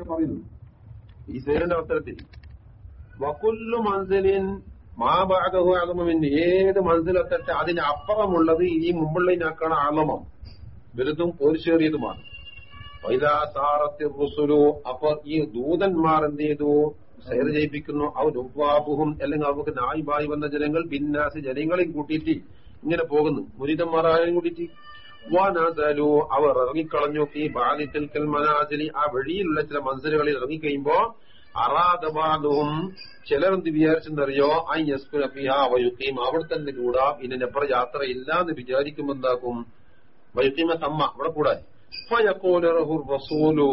പറയുന്നു ഈ സേരന്റെ അവസരത്തിൽ. വക്കുല്ലു മൻസിലിൻ മാബാഗഹു ആലമമിൻ ഏത് മനസ്സിലെത്തട്ടെ അതിന് അപ്പുറമുള്ളത് ഈ മുമ്പുള്ളതിനേക്കാണ് ആലമം വലുതും വൈദാസാറത്തി റുസുലു. അപ്പൊ ഈ ദൂതന്മാർ എന്ത് ചെയ്തു? സേർ ജയിപ്പിക്കുന്നു. അവർ ഉപ്പാബുഹും അല്ലെങ്കിൽ അവർക്ക് നായിബായി വന്ന ജനങ്ങൾ ബിന്നാസ് ജനങ്ങളെയും കൂട്ടിയിട്ട് ഇങ്ങനെ പോകുന്നു. മുരിതന്മാരായും കൂട്ടിയിട്ട്? അവർ ഇറങ്ങിക്കളഞ്ഞു. ഈ ബാലിത്തിൽ മനാജലി ആ വഴിയിലുള്ള ചില മൻസലുകളിൽ ഇറങ്ങിക്കഴിയുമ്പോ അറാദബാദും ചിലരെന്ത് വിചാരിച്ചെന്നറിയോ? ഐ എസ് വയുക്കീം അവിടെ തന്നെ കൂടാ. ഇതിനപ്പുറം യാത്ര ഇല്ലാന്ന് വിചാരിക്കുമ്പോ എന്താക്കും? വയുക്കീമ തമ്മ അവിടെ കൂടാൻ റസൂലു.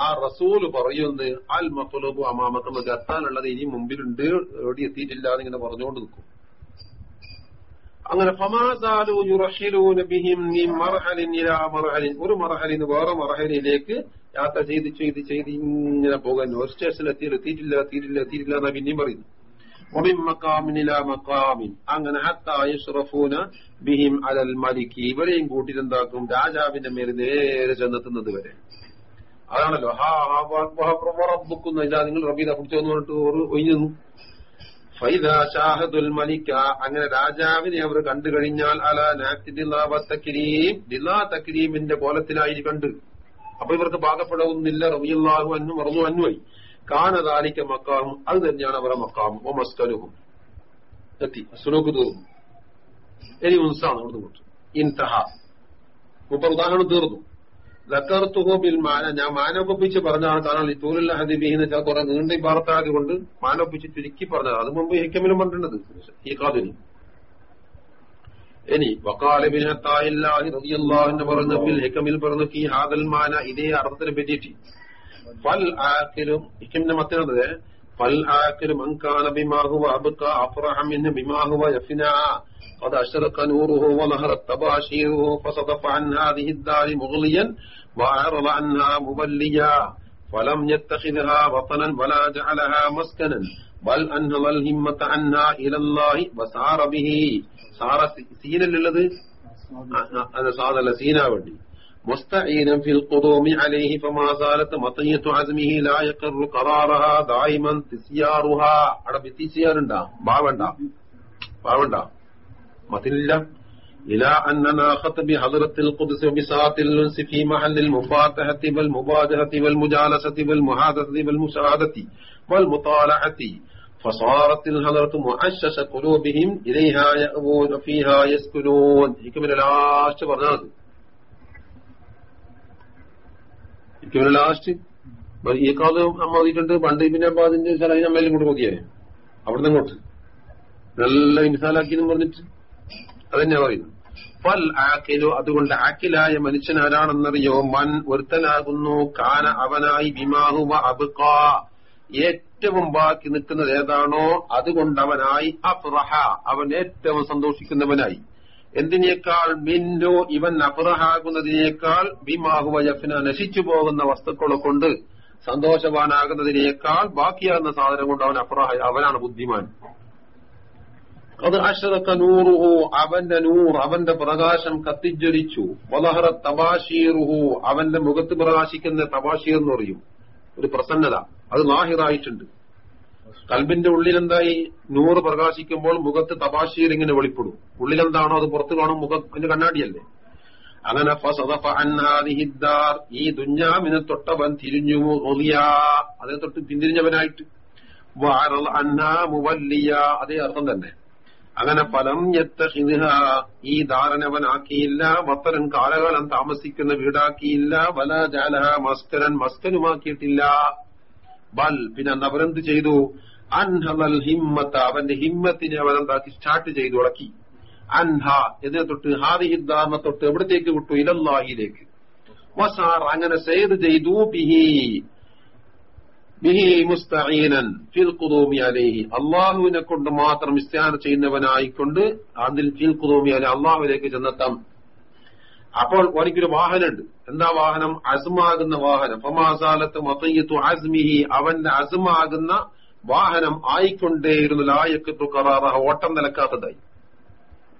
ആ റസൂൽ പറയുന്നത് അൽ മത്തുലബു അമാമത്തും എത്താനുള്ളത് ഇനി മുമ്പിലുണ്ട്. എവിടെ എത്തിയിട്ടില്ല എന്നിങ്ങനെ പറഞ്ഞുകൊണ്ട് നിൽക്കും. അങ്ങനെ ഒരു മറഹലിന് വേറെ മറഹലിലേക്ക് യാത്ര ചെയ്ത് ചെയ്ത് ചെയ്ത് ഇങ്ങനെ പോകാൻ. ഒരു സ്റ്റേഷനിൽ എത്തിയില്ല എത്തിയിട്ടില്ല എത്തിയിട്ടില്ല എത്തിയിട്ടില്ല എന്നാ പിന്നെയും പറയുന്നു. അങ്ങനെ ബിഹിം അലൽ മലിക്ക് ഇവരെയും കൂട്ടിയിട്ടെന്താക്കും രാജാവിന്റെ മേൽ നേരെ ചെന്നെത്തുന്നത് വരെ. അതാണല്ലോ. ഹാ ഹാ പ്രവർബുക്കുന്ന ഇതാ നിങ്ങൾ റബീദ പിടിച്ചു പറഞ്ഞിട്ട് ഒഴിഞ്ഞു ഫൈദ മലിക്ക. അങ്ങനെ രാജാവിനെ അവർ കണ്ടു കഴിഞ്ഞാൽ അല കോലത്തിലായി കണ്ട്. അപ്പൊ ഇവർക്ക് പാകപ്പെടാവുന്നില്ല. റബിയുള്ളാഹു അന്നു മറന്നു അന്വയി കാനതാലിക്ക മക്കാമും അത് തന്നെയാണ് അവരുടെ മക്കാമും ഓ മസ്കലുഹും. എത്തി. സുനോക്ക് തീർന്നു. ഇനി ഉൻസാണ് അവിടുന്ന് ഇൻതഹ. മുപ്പത് ഉദാഹരണം തീർന്നു. ദക്കർത്തുഹോ ബിൽ ഞാൻ മാനൊപ്പിച്ച് പറഞ്ഞതാണ്. കാരണം ഈ തൂലുള്ള ഹദിബിഹിന്ന് വെച്ചാൽ കുറെ നീണ്ടി വാർത്തായത് കൊണ്ട് മാനൊപ്പിച്ച് ചുരുക്കി പറഞ്ഞതാണ്. അത് മുമ്പ് ഹിക്കമിലും പറഞ്ഞിട്ടുണ്ട്. ഈ കാതിനി ഇനി റബിയല്ലാഹിന്റെ പറഞ്ഞ ബിൽ ഹിക്കമിൽ പറഞ്ഞു ഈ ഹാദൽ മാന ഇതേ അർത്ഥത്തിനെ പറ്റിയിട്ട്. ഫൽ ആക്കിലും ഹിക്കമിന്റെ മത്തിനത് فالآخر من كان بما هو أبقى أفرح منه بما هو يفنى قد أشرق نوره ونهر التباشير فصدف عن هذه الدار مغليا وأعرض عنها مبليا فلم يتخذها وطنا ولا جعلها مسكنا بل أنهض الهمة عنا إلى الله وسار به سار سينا للذي أنا سعد مستعينا في القدوم عليه فما زالت مطية عزمه لا يقر قرارها دائما تسيارها عربي تسيارندا باوندا باوندا مطلة إلى أننا خط بحضرة القدس وبساط الأنس في محل المفاتحة والمبادرة والمجالسة والمحادثة والمشاهدة والمطالعة. فصارت الحضرة معشش قلوبهم إليها يأوون فيها يسكنون. يكمل العاشت برناد എനിക്കൊരു ലാസ്റ്റ് ഈ കാത് അമ്മ പണ്ട് പിന്നെ അബ്ബാദിന്റെ സലഹിന് നമ്മൾ ഇങ്ങോട്ട് ഓതിയായി അവിടുന്ന് അങ്ങോട്ട്. നല്ല ഇൻസാലാക്കിയെന്നും പറഞ്ഞിട്ട് അതന്നെ പറയുന്നു. ഫൽ ആക്കിലോ അതുകൊണ്ട് ആക്കിലായ മനുഷ്യൻ ആരാണെന്നറിയോ? മൻ ഒരുത്തനാകുന്നു. കാന അവനായി വിമാഹുവ അബുക്ക ഏറ്റവും ബാക്കി നിൽക്കുന്നത് ഏതാണോ? അതുകൊണ്ടവനായി അഫ്റഹ. അവൻ ഏറ്റവും സന്തോഷിക്കുന്നവനായി. എന്തിനേക്കാൾ മിന്നു ഇവൻ അപ്രഹാകുന്നതിനേക്കാൾ ബിമാഹുവ യഫ്ന നശിച്ചു പോകുന്ന വസ്തുക്കളെ കൊണ്ട് സന്തോഷവാനാകുന്നതിനേക്കാൾ ബാക്കിയാകുന്ന സാധനം കൊണ്ട് അവൻ അപ്രഹ അവനാണ് ബുദ്ധിമാൻ. അത് അഷറക്ക നൂറുഹു അവന്റെ നൂർ അവന്റെ പ്രകാശം കത്തിജ്വലിച്ചു. വലഹറ തബാഷീറുഹു അവന്റെ മുഖത്ത് പ്രകാശിക്കുന്ന തബാഷീർ എന്ന് പറയും. ഒരു പ്രസന്നത. അത് ലാഹിറായിട്ടുണ്ട് കൽബിന്റെ ഉള്ളിലെന്തായി? നൂറ് പ്രകാശിക്കുമ്പോൾ മുഖത്ത് തപാശീൽ ഇങ്ങനെ വെളിപ്പെടും. ഉള്ളിലെന്താണോ അത് പുറത്തു കാണും മുഖം കണ്ണാടിയല്ലേ? അങ്ങനെ ഈ ദുഞ്ഞാമിനെ തൊട്ടവൻ തിരിഞ്ഞു അതേ തൊട്ട് പിന്തിരിഞ്ഞവനായിട്ട്. അതേ അർത്ഥം തന്നെ. അങ്ങനെ ഫലം എത്ത ഈ ധാരണവനാക്കിയില്ല. വത്തരൻ കാലകാലം താമസിക്കുന്ന വീടാക്കിയില്ല. വല ജാലഹ മസ്കരൻ മസ്കനുമാക്കിയിട്ടില്ല. ബൽ. പിന്നെ അവരെന്ത് ചെയ്തു? അൻഹൽ ഹിമ്മത്ത്. അവന്റെ ഹിമ്മത്തിനെ അവൻ എന്താക്കി? സ്റ്റാർട്ട് ചെയ്തു ഉളക്കി. അൻഹ ഇതിനെ തൊട്ട് ഹാദിഹിദ്ദാറിനെ തൊട്ട് എവിടത്തേക്ക് വിട്ടു? ഇലല്ലാഹിയിലേക്ക്. വസാർ അങ്ങനെ സെയ്ത് ചെയ്തു ബിഹി ബിഹി മുസ്തഈനൻ ഫിൽ ഖുദൂമി അലൈഹി. അള്ളാഹുവിനെ കൊണ്ട് മാത്രം ഇസ്തിഹാന ചെയ്യുന്നവനായിക്കൊണ്ട് അതിൽ ഫിൽ ഖുദൂമി അലൈഹി അള്ളാഹുവിലേക്ക് ചെന്നെത്താം. അപ്പോൾ എനിക്കൊരു വാഹനമുണ്ട്. എന്താ വാഹനം? അസ്മാകുന്ന വാഹനം. ഫമാസാലത്ത് മതയ്യത്തു അസ്മിഹി. അവന്റെ അസ്മാകുന്ന വാഹനം ആയിക്കൊണ്ടേയിരുന്നു ലായക്കത്തു കറാറ ഓട്ടം നിലക്കാത്തതായി.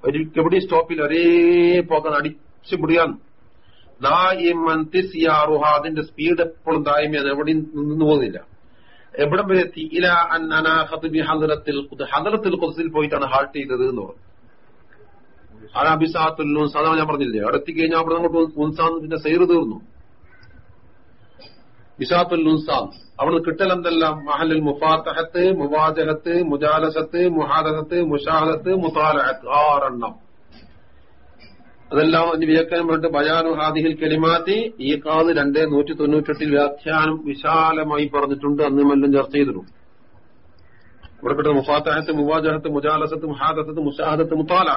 ഒരു എവിടെ സ്റ്റോപ്പിൽ ഒരേ പോകാൻ അടിച്ചു മുടിയാൻ. അതിന്റെ സ്പീഡ് എപ്പോഴും ദായ്മയാണ് എവിടെയും നിന്ന് പോകുന്നില്ല. എവിടെ വരെ ഇല അന്നാഹത്ത് ബി ഹദറത്തിൽ ഹദറത്തിൽ പോയിട്ടാണ് ഹാൾട്ട് ചെയ്തത് എന്ന് പറഞ്ഞു. അനാബിസാത്തുൽ സാധാരണ ഞാൻ പറഞ്ഞില്ലേ? അവിടെ എത്തിക്കഴിഞ്ഞാൽ അവിടെ അങ്ങോട്ട് ഉൻസാൻ പിന്നെ സൈറ് തീർന്നു. ബിസാത്തുൽ ഉൻസാൻ അവിടെ കിട്ടലെന്തെല്ലാം? മഹലിൽ മുഫാത്തഹത്ത് മുവാജഹത്ത് മുജാലസത്ത് മുഹാദത്ത് മുഷാഹത്ത് മുതാലഹത്ത്. ആറെണ്ണം. അതെല്ലാം അതിന് വ്യാഖ്യാനം പറഞ്ഞിട്ട് ബയാനു ഹാദിഹിൽ കെളിമാറ്റി ഈ കാത് രണ്ട് നൂറ്റി തൊണ്ണൂറ്റെട്ടിൽ വ്യാഖ്യാനം വിശാലമായി പറഞ്ഞിട്ടുണ്ട്. അന്ന് മല്ലും ചർച്ച ചെയ്തിരുന്നു. ഇവിടെ കിട്ടുന്ന മുഫാത്തഹത്ത് മുവാജഹത്ത് മുജാലസത്ത് മുഹാദത്ത് മുഷാഹദത്ത് മുത്താല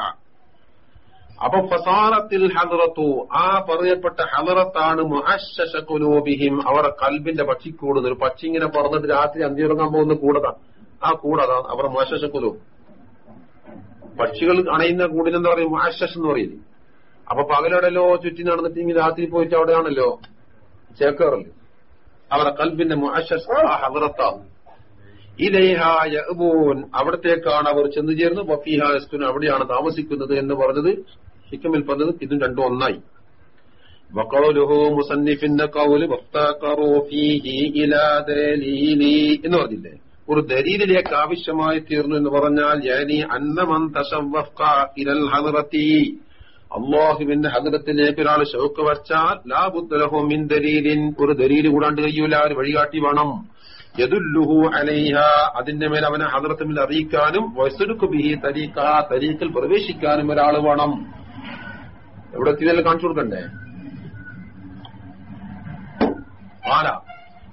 അപ്പൊ ഫസാറത്തിൽ ഹദറത്തു ആ പറയപ്പെട്ട ഹദറത്താണ് മുഹശകുലൂബിഹിം അവരുടെ കൽബിന്റെ പക്ഷി കൂടുന്നത് ഒരു പക്ഷി ഇങ്ങനെ പറഞ്ഞിട്ട് രാത്രി അന്തിയുറങ്ങാൻ പോകുന്ന കൂടതാ. ആ കൂടതാണ് അവരുടെ മുഹശകുലൂ പക്ഷികൾ അണയുന്ന കൂടിനെന്താ പറയും മുഹശസ് എന്ന് പറയില്ലേ അപ്പൊ പകലടലോ ചുറ്റി നടന്നിട്ട് ഇങ്ങനെ രാത്രി പോയിട്ട് അവിടെയാണല്ലോ ചേക്കാറില്ല അവരുടെ കൽബിന്റെ മുഹശസ് ആ ഹലറത്താണ് ഇലൈഹായൂൻ അവിടത്തേക്കാണ് അവർ ചെന്നു ചേർന്ന് വഫീഹാസ്കുൻ അവിടെയാണ് താമസിക്കുന്നത് എന്ന് പറഞ്ഞത് ഹിക്കമിൽ പറഞ്ഞത് ഇതും രണ്ടും ഒന്നായി. വഖൗലുഹു മുസന്നിഫിന്റെ കൗൽ എന്ന് പറഞ്ഞില്ലേ? ഒരു ദലീലിലേക്ക് ആവശ്യമായി തീർന്നു എന്ന് പറഞ്ഞാൽ യാനി ഇലൽ അള്ളാഹുവിന്റെ ഹദറത്തിലേക്ക് ഒരാൾ ഷൗക്ക് വച്ചാൽ ലാബുദ്ദലഹു മിൻ ദലീലിൻ. ഒരു ദലീൽ കൂടാണ്ട് കഴിയൂല ഒരു വഴികാട്ടി വേണം. യദുല്ലുഹു അലൈഹ അതിന്റെ മേൽ അവനെ ഹദറത്തുമിൽ അറിയിക്കാനും വസുരുക്കു ബിഹി തരീക്ക തരീക്കിൽ പ്രവേശിക്കാനും ഒരാൾ വേണം. എവിടെ എത്തിയതല്ലേ കാണിച്ചു കൊടുക്കണ്ടേ ആല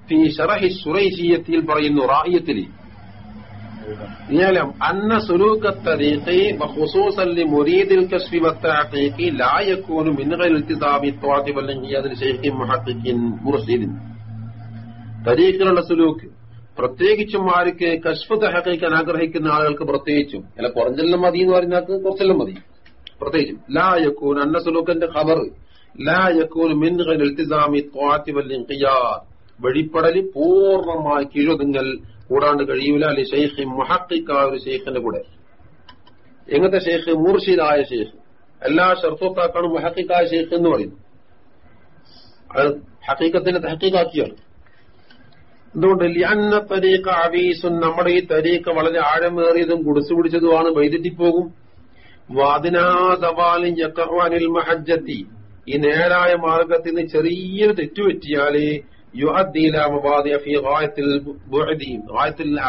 ഫി ഷറഹി സുറൈശിയത്തിൽ പറയുന്നു റായിയത്തിൽ يعلم أن سلوك الطريق وخصوصا لمريد الكشف والتحقيق لا يكون من غير التزام الطاعة والانقياد لشيخ محقق مرشد തരീഖിലുള്ള സുലൂക്ക് പ്രത്യേകിച്ചും ആർക്ക് കശ്ഫ് തഹക്കിക്കാൻ ആഗ്രഹിക്കുന്ന ആളുകൾക്ക് പ്രത്യേകിച്ചും അല്ല കുറഞ്ഞെല്ലാം മതി എന്ന് പറഞ്ഞാൽ കുറച്ചെല്ലാം മതി പ്രത്യേകിച്ചും ലാ യക്കൂൻ അന്ന ഖബർ. ലാ യക്കൂൻ മിൻ പൂർണമായി കീഴൊതുങ്ങൽ കൂടാണ്ട് കഴിയൂല. അല്ലെ ഷെയ്ഖ് മുഹക്കിക്കായ ഒരു ഷെയ്ഖിന്റെ കൂടെ. എങ്ങനത്തെ ഷെയ്ഖ് മൂർഷിദായ ഷെയ്ഖ് എല്ലാ ഷർത്തോത്താക്കാണ് മുഹക്കിക്കായ ഷെയ്ഖ് എന്ന് പറയുന്നു. അത് ഹക്കീക്കത്തിന്റെ തഹക്കീക്കാക്കിയാണ് എന്തുകൊണ്ട്? ലിയന്ന തരീഖ അവീസുൻ നമ്മുടെ ഈ തരീഖ വളരെ ആഴമേറിയതും കുടിച്ചു പിടിച്ചതുമാണ് വൈദ്യുതിപ്പോകും വാദിനാദവാലിൻ യക്കഹ്വാനിൽ മഹജ്ജത്തി ഈ നേരായ മാർഗത്തിൽ നിന്ന് ചെറിയൊരു തെറ്റുപറ്റിയാൽ യുഅദ്ദീല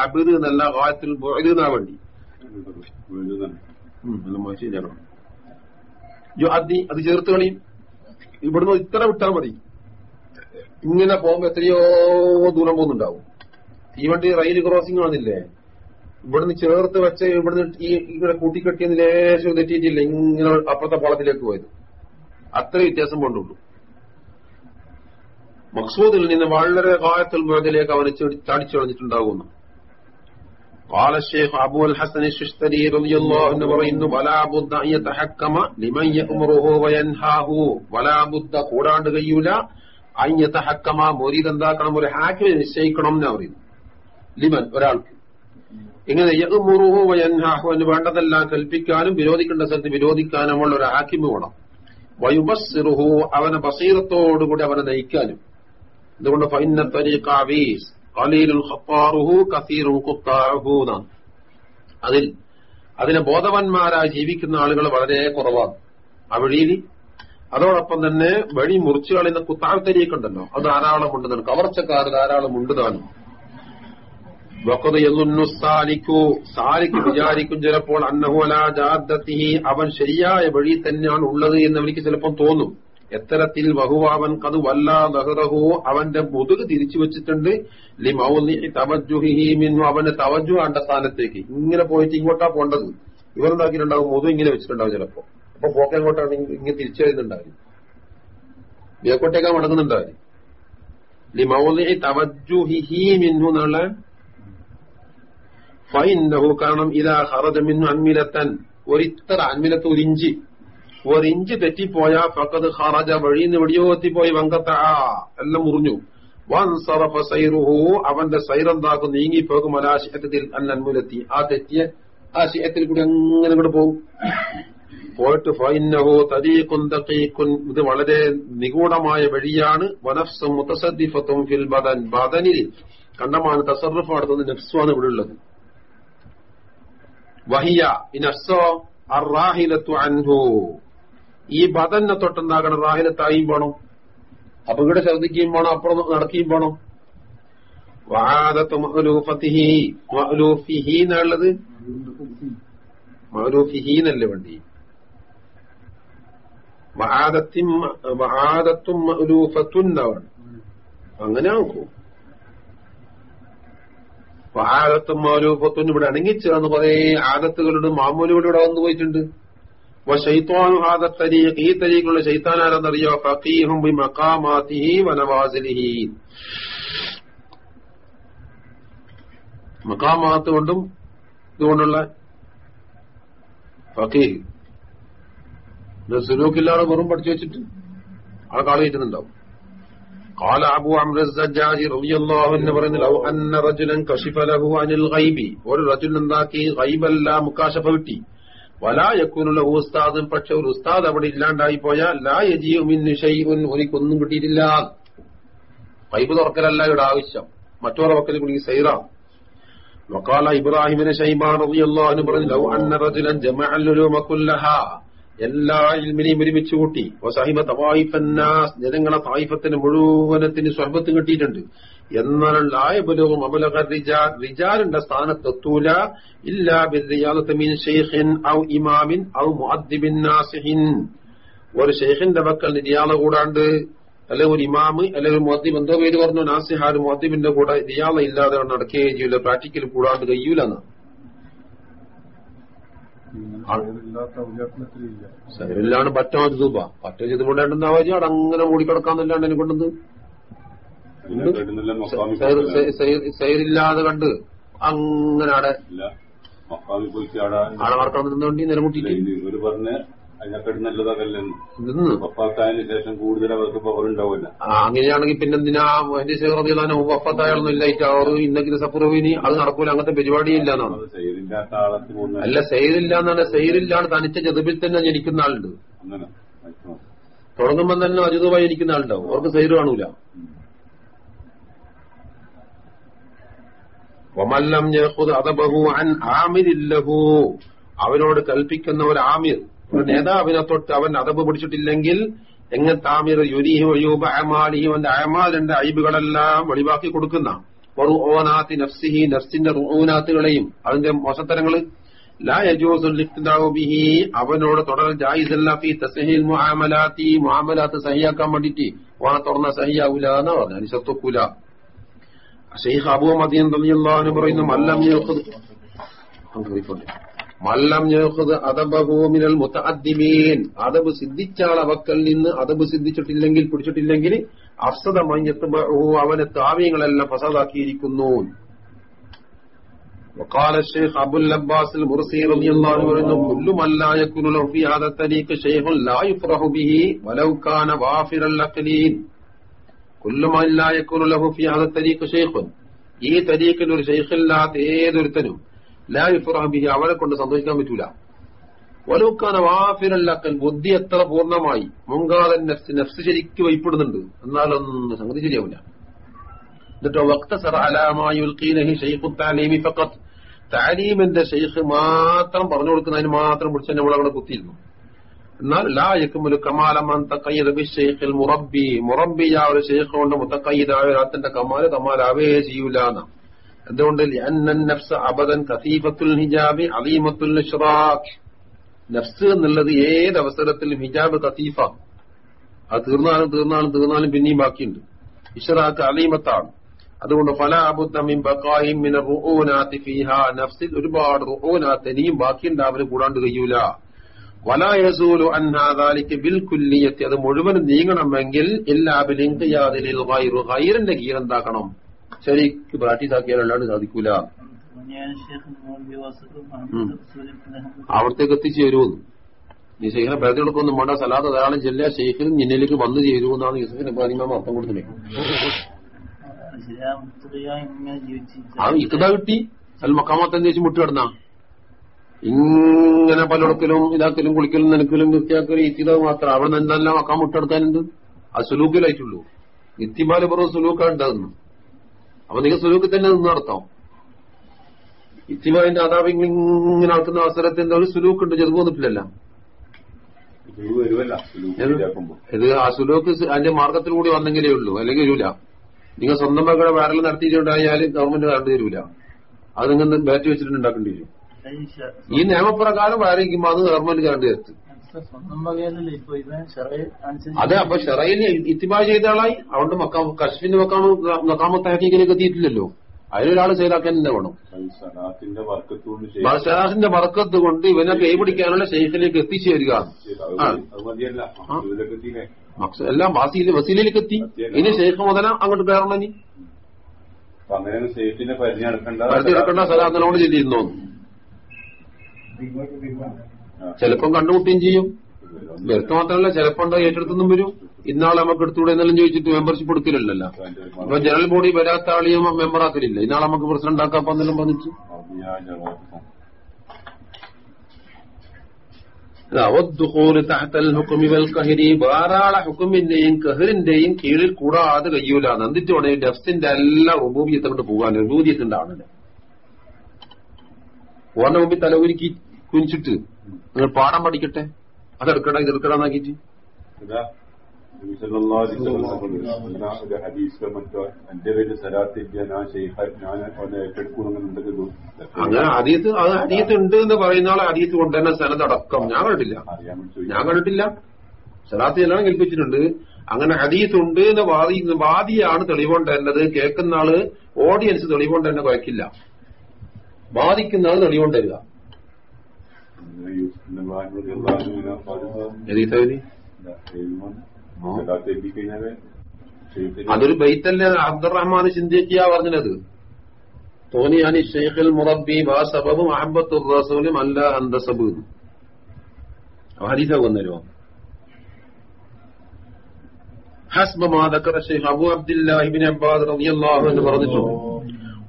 അബിദ് എന്നല്ല ഗായത്തിൽ ബുഅദ് എന്നാ വേണ്ടി. യുഅദ്ദി അത് ചേർത്ത് കളി. ഇവിടുന്ന് ഇത്ര വിട്ടാൽ മതി. ഇങ്ങനെ പോകുമ്പോ എത്രയോ ദൂരം പോകുന്നുണ്ടാവും. ഈ വണ്ടി റെയിൽ ക്രോസിംഗ് ആണെന്നില്ലേ? ഇവിടുന്ന് ചേർത്ത് വെച്ച് ഇവിടുന്ന് ഈ ഇവിടെ കൂട്ടിക്കെട്ടിയെന്ന് ലേശം തെറ്റിയിട്ടില്ല ഇങ്ങനെ അപ്പുറത്തെ പാളത്തിലേക്ക് പോയത് അത്ര വ്യത്യാസം കൊണ്ടുള്ളൂ മക്സൂദിൽ നിന്ന് വളരെ കാലത്തിൽ മുതലേക്ക് അവന് ചാടിച്ചു കളഞ്ഞിട്ടുണ്ടാകുന്നു قال الشيخ أبو الحسن الششتري رضي الله عنه പറയുന്നു ولا بد أن يتحكم لمن يأمره وينهاه ولا بد കൂടാണ്ട് കഴിയൂല അൻ യതഹക്കമ മുരീദ് എന്താക്കണം ഒരു ഹാക്കിനെ നിശ്ചയിക്കണം എന്ന് പറയുന്നു ലിമൻ ഒരാൾക്ക് ഇങ്ങനെ എന്ന് വേണ്ടതെല്ലാം കൽപ്പിക്കാനും വിരോധിക്കേണ്ട സ്ഥലത്ത് വിരോധിക്കാനുമുള്ള ഒരു ഹാക്കിമ് വേണം. വയുബസ്സിറുഹു അവനെ ബസീറത്തോടുകൂടി അവനെ നയിക്കാനും. അതുകൊണ്ട് ഫൈന ഖത്താറുഹു അതിൽ അതിനെ ബോധവാന്മാരായി ജീവിക്കുന്ന ആളുകൾ വളരെ കുറവാണ്. ആ വഴിയിൽ അതോടൊപ്പം തന്നെ വഴി മുറിച്ചു കളയുന്ന ഉണ്ടല്ലോ. അത് ധാരാളം ഉണ്ട് കവർച്ചക്കാർ ധാരാളം ഉണ്ട് താനും. സാലിക്കു വിചാരിക്കും ചിലപ്പോൾ അന്നഹുലാജാദത്തിഹി അവൻ ശരിയായ വഴി തന്നെയാണ് ഉള്ളത് എന്ന് അവനിക്ക് ചിലപ്പോൾ തോന്നും. എത്തരത്തിൽ വഹുവാവൻ കത് വല്ലാ ദഹറഹു അവന്റെ മുതുക് തിരിച്ചു വെച്ചിട്ടുണ്ട്. ലി മൗലി തവജുഹി മിന്നു അവന്റെ തവജു ആണ്ട സ്ഥാനത്തേക്ക്. ഇങ്ങനെ പോയിട്ട് ഇങ്ങോട്ടാ പോണ്ടത്. ഇവരുണ്ടാക്കിയിട്ടുണ്ടാവും മുതു ഇങ്ങനെ വെച്ചിട്ടുണ്ടാവും ചിലപ്പോ അപ്പൊ പോക്ക് എങ്ങോട്ടാണ്? ഇങ്ങനെ തിരിച്ചു വരുന്നുണ്ടാവും ബേക്കോട്ടേക്കാ മടങ്ങുന്നുണ്ടാവും ലി മൗലി തവജുഹി എന്നുള്ള ഫൈനഹു കാരണം ഇതാ ഹറജ മിന്നു അൻമിലത്തൻ. ഒരിത്ര അൻമിലത്ത് ഒരു ഇഞ്ച്. ഒരിഞ്ച് തെറ്റിപ്പോയ ഫക്കത് ഹറജ വഴിന്ന് വെടിയോ എത്തിപ്പോയി വങ്കത്ത. എല്ലാം മുറിഞ്ഞു. വൻ സറഫ സൈറുഹു അവന്റെ സൈറന്താക്കും? നീങ്ങിപ്പോകും അലാശയത്തിൽ അന്നൻമുലെത്തി ആ തെറ്റിയ ആശയത്തിൽ ശയത്തിൽ കൂടി അങ്ങനെ ഇങ്ങോട്ട് പോകും പോയിട്ട് ഫൈനഹു തരീഖുൻ തഖീഖുൻ ഇത് വളരെ നിഗൂഢമായ വഴിയാണ്. വനഫ്സും മുത്തസദ്ദിഫത്തും ഫിൽ ബദൻ. ബദനിൽ കണ്ടമാണ് തസറഫ് നടത്തുന്ന നഫ്സുമാണ് ഇവിടെ ഉള്ളത്. വഹിയ ഈ നഫ്സോ അറാഹിലത്തു അൻഹു. ഈ ബദന്നെ തൊട്ടുണ്ടാകണം റാഹിലത്തായും പോണം അപ്പൊ ഇവിടെ ശ്രദ്ധിക്കുകയും വേണം അപ്പുറം നടക്കുകയും വേണം. വാദത്ത് മഹലൂഫത്തിഹി മഹലൂഫിഹി എന്നുള്ളത് വണ്ടി. വഹാദത്തും എന്നാണ് അങ്ങനെ ആക്കും വഹാദത്തും മാലൂഫത്തും ഇവിടെ അണങ്ങിച്ചേർന്ന് കുറെ ആദത്തുകളുടെ മാമൂലുകളും ഇവിടെ വന്നു പോയിട്ടുണ്ട്. അപ്പൊ ഹാദ തരീഖ് ഈ തരീഖുള്ള ശൈത്താൻ ആരെന്നറിയോ ഫീഹും ബി മക്കാമാത്തിഹി വനവാസിലിഹി മക്കാമാത്ത് കൊണ്ടും ഇതുകൊണ്ടുള്ള ഫക്കീഹ് സുലൂക്കില്ലാതെ വെറും പഠിച്ചു വെച്ചിട്ട് കാളി കിട്ടുന്നുണ്ടാവും قال أبو عمرو الزجاج رضي الله عنه പറയുന്നു لو أن رجلا كشف له عن الغيب ഒരു റജുൽ എന്താക്കി ഗൈബല്ല മുക്കാശഫ കിട്ടി വലാ യക്കൂനു ലഹു ഉസ്താദും പക്ഷെ ഒരു ഉസ്താദ് അവിടെ ഇല്ലാണ്ടായി പോയാൽ ലാ യജിയു മിൻ ഷൈഉൻ ഒരിക്കൊന്നും കിട്ടിയിട്ടില്ല ഗൈബ് തുറക്കലല്ല ഇവിടെ ആവശ്യം മറ്റോറെ വക്കൽ കൂടി സൈറാം وقال ابراهيم بن شيبان رضي الله عنه പറഞ്ഞു لو ان رجلا جمع العلوم كلها എല്ലാ ഇൽമിനെയും ഒരുമിച്ച് കൂട്ടി. വസാഹിബ തവായിഫന്നാസ്. ജനങ്ങളെ തായിഫത്തിന് മുഴുവനത്തിന് സ്വർഗത്തും കിട്ടിയിട്ടുണ്ട്. എന്നാൽ ലായബലുവും അബലക റിജാൽ. റിജാലിന്റെ സ്ഥാനത്തെത്തൂല. ഇല്ലാ മിൻ ഷെയ്ഖിൻ ഔ ഇമാമിൻ ഔ മുഅദ്ദിബിൻ നാസിഹിൻ ഒരു ഷെയ്ഖിന്റെ വക്കൽ നിര്യാള കൂടാണ്ട് അല്ലെങ്കിൽ ഒരു ഇമാമ് അല്ലെങ്കിൽ ഒരു മുഅദ്ദിബ് എന്തോ പേര് പറഞ്ഞു നാസിഹാർ മുഅദ്ദിബിന്റെ കൂടെ റിയാള ഇല്ലാതെ നടക്കുകയും ചെയ്യൂല. പ്രാക്ടിക്കൽ കൂടാണ്ട് കഴിയൂലെന്ന് സൈറിലാണ് പറ്റാൻ സൂപ പറ്റ ചെയ്ത് കൊണ്ടേണ്ടുന്ന അവധി അവിടെ അങ്ങനെ മൂടിക്കിടക്കാന്നല്ലാണ്ട് എന്നെ കൊണ്ടത് സൈറില്ലാതെ കണ്ട് അങ്ങനെ അവിടെ അവിടെ മറക്കാൻ നിന്നുകൊണ്ട് നിലമുട്ടിട്ട് പറഞ്ഞ് അതിനെക്കാട്ടി നല്ലതല്ലേ നിന്ന് വപ്പാത്തായതിനു ശേഷം കൂടുതൽ അവർക്ക് പവർ ഉണ്ടാവില്ല ആ, അങ്ങനെയാണെങ്കിൽ പിന്നെന്തിനാ എന്റെ ശേഖറിയാനോ വഫത്തായാളൊന്നും ഇല്ലായിട്ട് അവർ ഇന്നെങ്കിലും സപ്പുറവിനി അത് നടക്കൂല അങ്ങനത്തെ പരിപാടിയില്ല എന്നാണ്. അത് ചെയ്തില്ലാത്ത ആളത്ത് പോകുന്ന അല്ല സെയിലില്ല എന്നാണ് സെയ്റില്ലാണ് തനിച്ച ചെതുപ്പിൽ തന്നെ ജനിക്കുന്ന ആളുണ്ട്. തുടങ്ങുമ്പോൾ തന്നെ അജിതമായി ഇരിക്കുന്ന ആളുണ്ടാവും. അവർക്ക് സെയ്റ് കാണൂല. വമല്ലം അദബഹു അൻ ആമിരില്ലഹു. അവനോട് കൽപ്പിക്കുന്ന ഒരു ആമിർ ഒരു നേതാവിനെ തൊട്ട് അവൻ അദബ് പിടിച്ചിട്ടില്ലെങ്കിൽ എങ്ങ താമിർ യുരിഹി വയൂബ അമാലിഹി അവന്റെ അയമാലിന്റെ അയിബുകളെല്ലാം വെളിവാക്കി കൊടുക്കുന്ന ഓനാത്തി നഫ്സിഹി നഫ്സിന്റെ റുഊനാത്തുകളെയും അതിന്റെ മോശത്തരങ്ങൾ. ലാ യജൂസുൽ ഇഖ്തിദാഉ ബിഹി അവനോട് തുടർ ജായിസല്ല ഫി തസ്ഹീൽ മുഹാമലാത്തി മുഹാമലാത്ത് സഹിയാക്കാൻ വേണ്ടിയിട്ട് ഓണ തുറന്ന സഹിയാവൂല എന്ന് പറഞ്ഞു അനുസത്തൊക്കൂല ഷെയ്ഖ് അബു മദീൻ അൻഹു പറയുന്നു മല്ലം യഖുദ്. മല്ലം യഖുദ് അദബഹു മിനൽ മുതഅദ്ദിമീൻ അദബ് സിദ്ധിച്ചാൾ അവക്കൽ നിന്ന് അദബ് സിദ്ധിച്ചിട്ടില്ലെങ്കിൽ പിടിച്ചിട്ടില്ലെങ്കിൽ അഫ്സദ മയ്യത്തുബഹു അവനെ താവ്യങ്ങളെല്ലാം ഫസാദാക്കിയിരിക്കുന്നു وقال الشيخ أبو اللباس المرسي رضي الله عنه പറയുന്നു كل من لا يكون له في هذا الطريق شيخ لا يفرح به ولو كان وافر الأقلين كل من لا يكون له في هذا الطريق شيخ ഈ തരീഖിൽ ഒരു ഷെയ്ഖില്ലാത്ത ഏതൊരുത്തനും ലാ യുഫറഹ ബിഹി അവനെ കൊണ്ട് സന്തോഷിക്കാൻ പറ്റൂല. വലൂക്കാന വാഫിറല്ലക്കൽ ബുദ്ധി എത്ര പൂർണമായി. മുങ്കാതൻ നഫ്സ് നഫ്സ് ശരിക്ക് വൈപ്പെടുന്നുണ്ട് എന്നാലൊന്നും സംഗതി ശരിയാവില്ല. എന്നിട്ടോ വക്തസറ അലാമായുൽഖീനഹി ഷെയ്ഖു താലീമിന്റെ ഷെയ്ഖ് മാത്രം പറഞ്ഞു കൊടുക്കുന്നതിന് മാത്രം പിടിച്ച് നമ്മൾ അവിടെ കുത്തിയിരുന്നു. എന്നാൽ ലാ യക്കുമുലു കമാലമൻ ഷെയ്ഖിൽ മുറബി മുറബി മുറബ്ബിയ ഒരു ഷെയ്ഖ് കൊണ്ട് മുത്തക്കയ്യതായ കമാൽ കമാലാവേ ചെയ്യൂല എന്നാ നഫ്സ് അബദൻ കസീഫത്തുൽ ഹിജാബി അലീമത്തുൽ നഫ്സ് എന്നുള്ളത് ഏത് അവസരത്തിലും ഹിജാബ് കസീഫ അത് തീർന്നാലും തീർന്നാലും തീർന്നാലും പിന്നെയും ബാക്കിയുണ്ട്. ഇഷ്റാഖ് അലീമത്താണ് അതുകൊണ്ട് നഫ്സിൽ ഒരുപാട് റുഊനാത്ത് ഇനിയും ബാക്കിയുണ്ടാവൽ കൂടാണ്ട് കഴിയൂല. വലായസൂലു അന്നാദാലിക്ക് ബിൽ കുല്ലിയത്തി. അത് മുഴുവൻ നീങ്ങണമെങ്കിൽ എല്ലാ ഗൈറു. ഗൈറിന്റെ ഗീർ എന്താക്കണം? ശരിക്ക് പ്രാക്ടീസ് ആക്കിയാലല്ലാണ്ട് സാധിക്കൂല. അവിടത്തേക്ക് എത്തിച്ചു തരുമെന്ന് നീ ശൈഖിനെ പേരത്തി കൊടുക്കൊന്നും വേണ്ട സലാത്ത് ധാരാളം ചെല്ല ശേഖരൻ നിന്നിലേക്ക് വന്നു ചേരുമെന്നാണ് യൂസഫിന് ഇബ്രാഹിമാമ അർത്ഥം കൊടുത്തില്ലേ ആ ഇക്കതാ കിട്ടി. അൽ മക്കാമത്തെ ചേച്ചി മുട്ട് കിടന്നാ ഇങ്ങനെ പലയിടക്കലും ഇതാക്കലും കുളിക്കലും നനക്കലും വൃത്തിയാക്കലും ഇത്തിയത് മാത്രം. അവിടെ നിന്ന് എന്തെല്ലാം മക്കാം മുട്ടെടുക്കാനുണ്ട് അത് സുലൂക്കിലായിട്ടുള്ളൂ. ഇത്തിബാൽ പുറം സുലൂക്കാണ് ഉണ്ടാകുന്നു അപ്പൊ നിങ്ങൾ സ്വരൂപിൽ തന്നെ നിന്ന് നടത്താം ഇത്തിബാലിന്റെ അതാവ് ഇങ്ങനെ നടക്കുന്ന അവസരത്തിൽ എന്താ ഒരു സുലൂക്ക് ഉണ്ട് ചെറുപ്പ് വന്നിട്ടില്ലല്ലോ ഇത് ആ സുലൂക്ക് അതിന്റെ മാർഗത്തിലൂടെ വന്നെങ്കിലേ ഉള്ളൂ അല്ലെങ്കിൽ വരൂല. നിങ്ങൾ സ്വന്തം മക്കളെ വേറെ നടത്തിയിട്ടുണ്ടായാൽ ഗവൺമെന്റ് കണ്ടു തരൂല അത് നിങ്ങൾ ബാറ്റ് വെച്ചിട്ട് ഉണ്ടാക്കേണ്ടി വരും. ഈ നിയമപ്രകാരം വേറെ അത് ഗവൺമെന്റ് കണ്ടു തരത്ത് അതെ അപ്പൊ ഷെറയിൽ ഇത്തിബാ ചെയ്ത ആളായി. അതുകൊണ്ട് മക്കാം കശ്മീരിന് മക്കാമ മക്കാമത്ത് ഹക്കീക്കിലേക്ക് എത്തിയിട്ടില്ലല്ലോ. അതിലൊരാൾ ചെയ്താക്കാൻ തന്നെ വേണം. ഷെറാസിന്റെ വർക്കത്ത് കൊണ്ട് ഇവനെ കൈപിടിക്കാനുള്ള ഷെയ്ഖിലേക്ക് എത്തിച്ചേരുക. എല്ലാം വാസിയിൽ വസീലയിലേക്ക് എത്തി. ഇനി ഷെയ്ഖ് മുതല അങ്ങോട്ട് കയറണം ഇനി. പരിധി എടുക്കേണ്ട സലാത്തിനോട് ചെയ്തിരുന്നോ. ചിലപ്പം കണ്ടുമുട്ടുകയും ചെയ്യും. വ്യക്ത മാത്രമല്ല ചിലപ്പോ ഉണ്ടാ ഏറ്റെടുത്തൊന്നും വരും. ഇന്നാളെ നമുക്ക് എടുത്തുകൂടെ എന്നെല്ലാം ചോദിച്ചിട്ട് മെമ്പർഷിപ്പ് എടുക്കില്ലല്ലോ ഇപ്പൊ ജനറൽ ബോഡി വരാത്ത ആളെയും മെമ്പറാക്കലില്ല ഇന്നാളെ നമുക്ക് പ്രസിഡന്റ് ആക്കാപ്പെന്നെല്ലാം പറഞ്ഞിട്ട്. ധാരാള ഹുക്കുമിന്റെയും കഹറിന്റെയും കീഴിൽ കൂടാതെ കഴിയൂല നന്ദിച്ചോടെ ഡെഫ്സിന്റെ എല്ലാ റുബൂബിയത്തെ കൊണ്ട് പോകാൻ റുബൂദിയത്തിന്റെ ആണല്ലേ ഓന്റെ മുമ്പിൽ തലകുരുക്കി കുനിച്ചിട്ട് നിങ്ങൾ പാഠം പഠിക്കട്ടെ? അതെടുക്കട അവനെ ഏറ്റെടുക്കണമെന്നുണ്ടെങ്കിൽ അങ്ങനെ അതീത്ത് അത് അതീത്ത് ഉണ്ട് എന്ന് പറയുന്ന ആളെ അതീത്ത് കൊണ്ടുതന്നെ സ്ഥലത്തടക്കം ഞാൻ കണ്ടിട്ടില്ല. ഞാൻ കണ്ടിട്ടില്ല. സലാത്ത് എല്ലാം കേൾപ്പിച്ചിട്ടുണ്ട്. അങ്ങനെ ഹദീസ് ഉണ്ട് എന്ന് വാദി വാദിയാണ് തെളിവുകൊണ്ടേണ്ടത് കേൾക്കുന്ന ആൾ ഓഡിയൻസ് തെളിവുകൊണ്ട് തന്നെ കുഴക്കില്ല. ബാധിക്കുന്ന ആൾ തെളിവുകൊണ്ടരിക എഴുതി സലാത്തെത്തിക്കഴിഞ്ഞാല് അതൊരു ബൈത്തല്ലേ അബ്ദുറഹ്മാൻ ചിന്തിക്കുക പറഞ്ഞത് തോന്നിയാനി ഷെയ്ഖുൽ മുറബി വാ സബബ് മഹബത്തു റസൂലും അല്ല അന്തസബ് ഹരീസ കൊന്നരോ حسب ما ذكر الشيخ أبو عبد الله بن عباس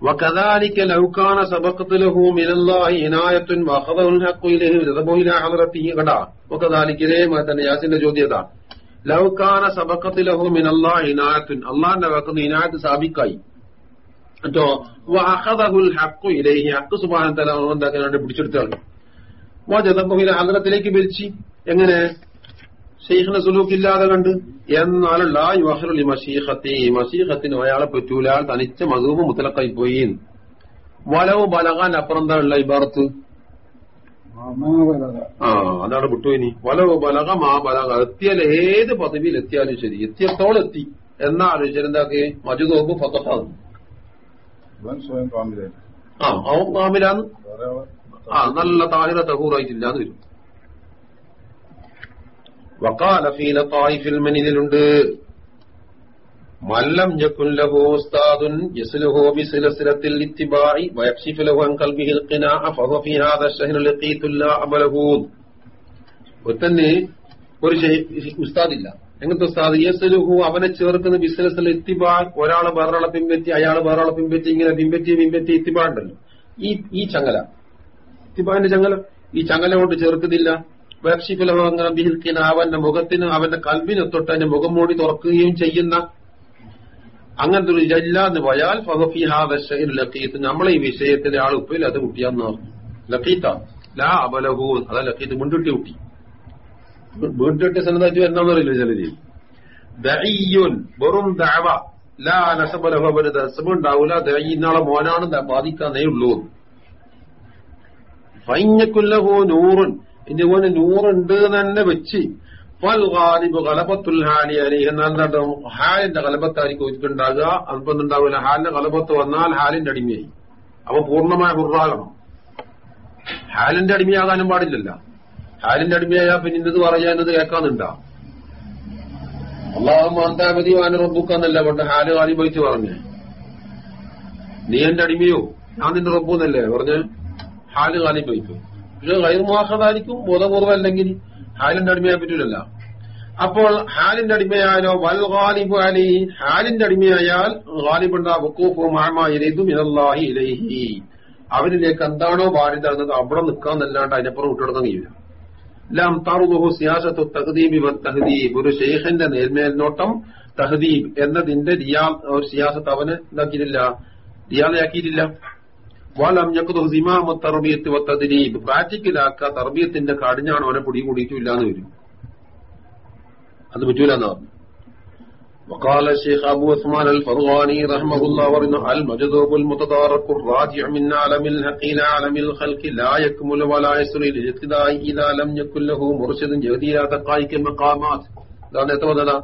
وكذلك لو كان سبقت له من الله عناية واخذه الحق إليه وذهبه إلى حضرته കടാ وكذلك ഇതേമായി തന്നെ യാസിന്റെ ചോദ്യത ലൗ കാന സബക്കത്ത് ലഹു മിൻ അല്ലാഹ് ഇനായത്തുൻ അള്ളാഹിന്റെ വക്കുന്ന ഇനായത്ത് സാബിക്കായി കേട്ടോ വഅഖദഹുൽ ഹഖ് ഇലൈഹി ഹഖ് സുബ്ഹാനഹു വ തആല എന്താക്കാനാണ് പിടിച്ചെടുത്താണ് വജദബഹു ഹദ്റത്തിലേക്ക് വിളിച്ച് എങ്ങനെ ഷെയ്ഖിനെ സുലൂക്കില്ലാതെ കണ്ട്. എന്നാൽ ലാ മഷീഹത്തി മഷീഹത്തിന് അയാളെ പറ്റൂല. തനിച്ച മധൂബ് മുത്തലക്കായി പോയി. വലവ് ബലകാൻ അപ്പുറം എന്താ ഉള്ള ഇബാറത്ത്? ആ അതാണ് വിട്ടുപോയിനി വലവ് ബലക മാ ബലക. എത്തിയാൽ ഏത് പദവിയിൽ എത്തിയാലും ശരി. എത്തിയത്തോളം എത്തി. എന്നാ ആലോചിച്ചെന്താക്കി മജു മജുദോബ് ഫത്തഫാദ് ആ അവൻ കാമിലാന്ന് ആ നല്ല താഹിറ തഹൂറായിട്ടില്ലാന്ന് വരും. വക്കാല മല്ലം ജക്കുല്ലഹു ഉസ്താദുൻ ഇത്തിബായി വയക്ഷിഫു ലഹു അൻ ഖൽബിഹി ഖിനാഅ ഫഹു ഫീ ഹാദ അഷ്ഹർ ലഖീതുല്ല എങ്ങനത്തെ ഉസ്താദ്? യസ്ലുഹു അവനെ ചേർക്കുന്ന ബിസിനസ്സിൽ ഇത്തിബാ ഒരാൾ വേറൊരാളെ പിൻപറ്റി അയാൾ വേറൊരാളെ പിൻപറ്റി ഇങ്ങനെ പിൻപറ്റി പിൻപറ്റി ഇത്തിബാ ഉണ്ടല്ലോ. ഈ ഈ ചങ്ങല. ഇത്തിബാന്റെ ചങ്ങല ഈ ചങ്ങല കൊണ്ട് ചേർക്കുന്നില്ല. അങ്ങനെ ബിഹിൽക്കിന് അവന്റെ മുഖത്തിന് അവന്റെ കൽബിനെ തൊട്ട് അതിന്റെ മുഖം മൂടി തുറക്കുകയും ചെയ്യുന്ന അങ്ങനത്തെ ഒരു ജല്ലാന്ന് പോയാൽ ലക്കീത്ത് നമ്മളെ ഈ വിഷയത്തിലെ ആൾ ഉപ്പിൽ അത് കുട്ടിയാന്ന് പറഞ്ഞു. ലക്കീത്ത ലാ അബലഹൂ അതാ ലക്കീത്ത് മുണ്ടിട്ടി കുട്ടി. വീണ്ടിട്ട് സന്നദ്ധാറ്റ് എന്നാന്നറിയില്ല ചിലര്? ദഈയുൻ. വെറും ദഅവ. ലാ നസബലഹു അവന് നസബ് ഉണ്ടാവൂല. ദഈ നാളെ മോനാണ് ബാധിക്കാന്നേ ഉള്ളൂ. ഫൈഞ്ഞക്കുല്ലഹു നൂറുൻ. ഇന്റെ ഓന് നൂറുണ്ട് തന്നെ വെച്ച്. ഫൽ ഗാലിബ് ഹാലി അലൈഹി. എന്നാൽ ഹാലിന്റെ ഗലബത്തായിരിക്കും ഒരിക്കലുണ്ടാകുക അതൊന്നും ഉണ്ടാവില്ല ഹാലിന്റെ ഗലബത്ത് വന്നാൽ ഹാലിന്റെ അടിമയായി. അപ്പൊ പൂർണമായ ഹുറാകണം ഹാലിന്റെ അടിമയാകാനും പാടില്ലല്ല. ഹാലിന്റെ അടിമയായാൽ പിന്നെ ഇന്നത് പറയാ എന്നത് കേൾക്കാന്നുണ്ടാ അള്ളാഹു മാന്താമതി വാനറബുക്കെന്നല്ല പണ്ട് ഹാൽ ഗാലിബായിട്ട് പറഞ്ഞേ. നീ എന്റെ അടിമയോ? ഞാൻ നിന്റെ റബ്ബൂന്നല്ലേ പറഞ്ഞ്? ഹാൽ ഗാലിബായിട്ട്. പക്ഷെ ഗൈർ മുഹാഖദായിരിക്കും ബോധപൂർവം അല്ലെങ്കിൽ ഹാലിന്റെ അടിമയാൻ പറ്റൂലല്ല. അപ്പോൾ ഹാലിന്റെ അടിമയായാലോ വൽ ഗാലിബു അലി ഹാലിന്റെ അടിമയായാൽ ഗാലിബുണ്ടാ മിനല്ലാഹി ഇലൈഹി. അവരിലേക്ക് എന്താണോ ബാധ്യത എന്നത് അവിടെ നിൽക്കാന്നല്ലാണ്ട് അതിനപ്പുറം വിട്ടുകൊടുക്കാൻ കഴിയില്ല. ലം തറുദുഹു സിയാസത്തു തഹദീബി വ തഹദീബ്. ഒരു ഷെയ്ഖിന്റെ നേർമേൽനോട്ടം തഹദീബ് എന്നതിന്റെ റിയാ ഒരു സിയാസത്ത് അവന് എന്താക്കിയിട്ടില്ല റിയാദയാക്കിയിട്ടില്ല. വലം ഞക്കുദുഹു സിമാമു തർബിയത്ത് വ തദ്രീബ് പ്രാക്ടിക്കലാക്ക തർബിയത്തിന്റെ കാടിഞ്ഞാണ് അവനെ പിടികൂടിയിട്ടില്ല എന്ന് വരും അത് പറ്റൂല എന്ന് പറഞ്ഞു وقال الشيخ أبو عثمان الفرغاني رحمه الله ورنه المجذوب المتدارك الراجع من عالم الحق إلى عالم الخلق لا يكمل ولا يسر للاقتداء إذا لم يكن له مرشد يهدي إلى دقائق المقامات ഇതാണ് എത്ര വന്നതാ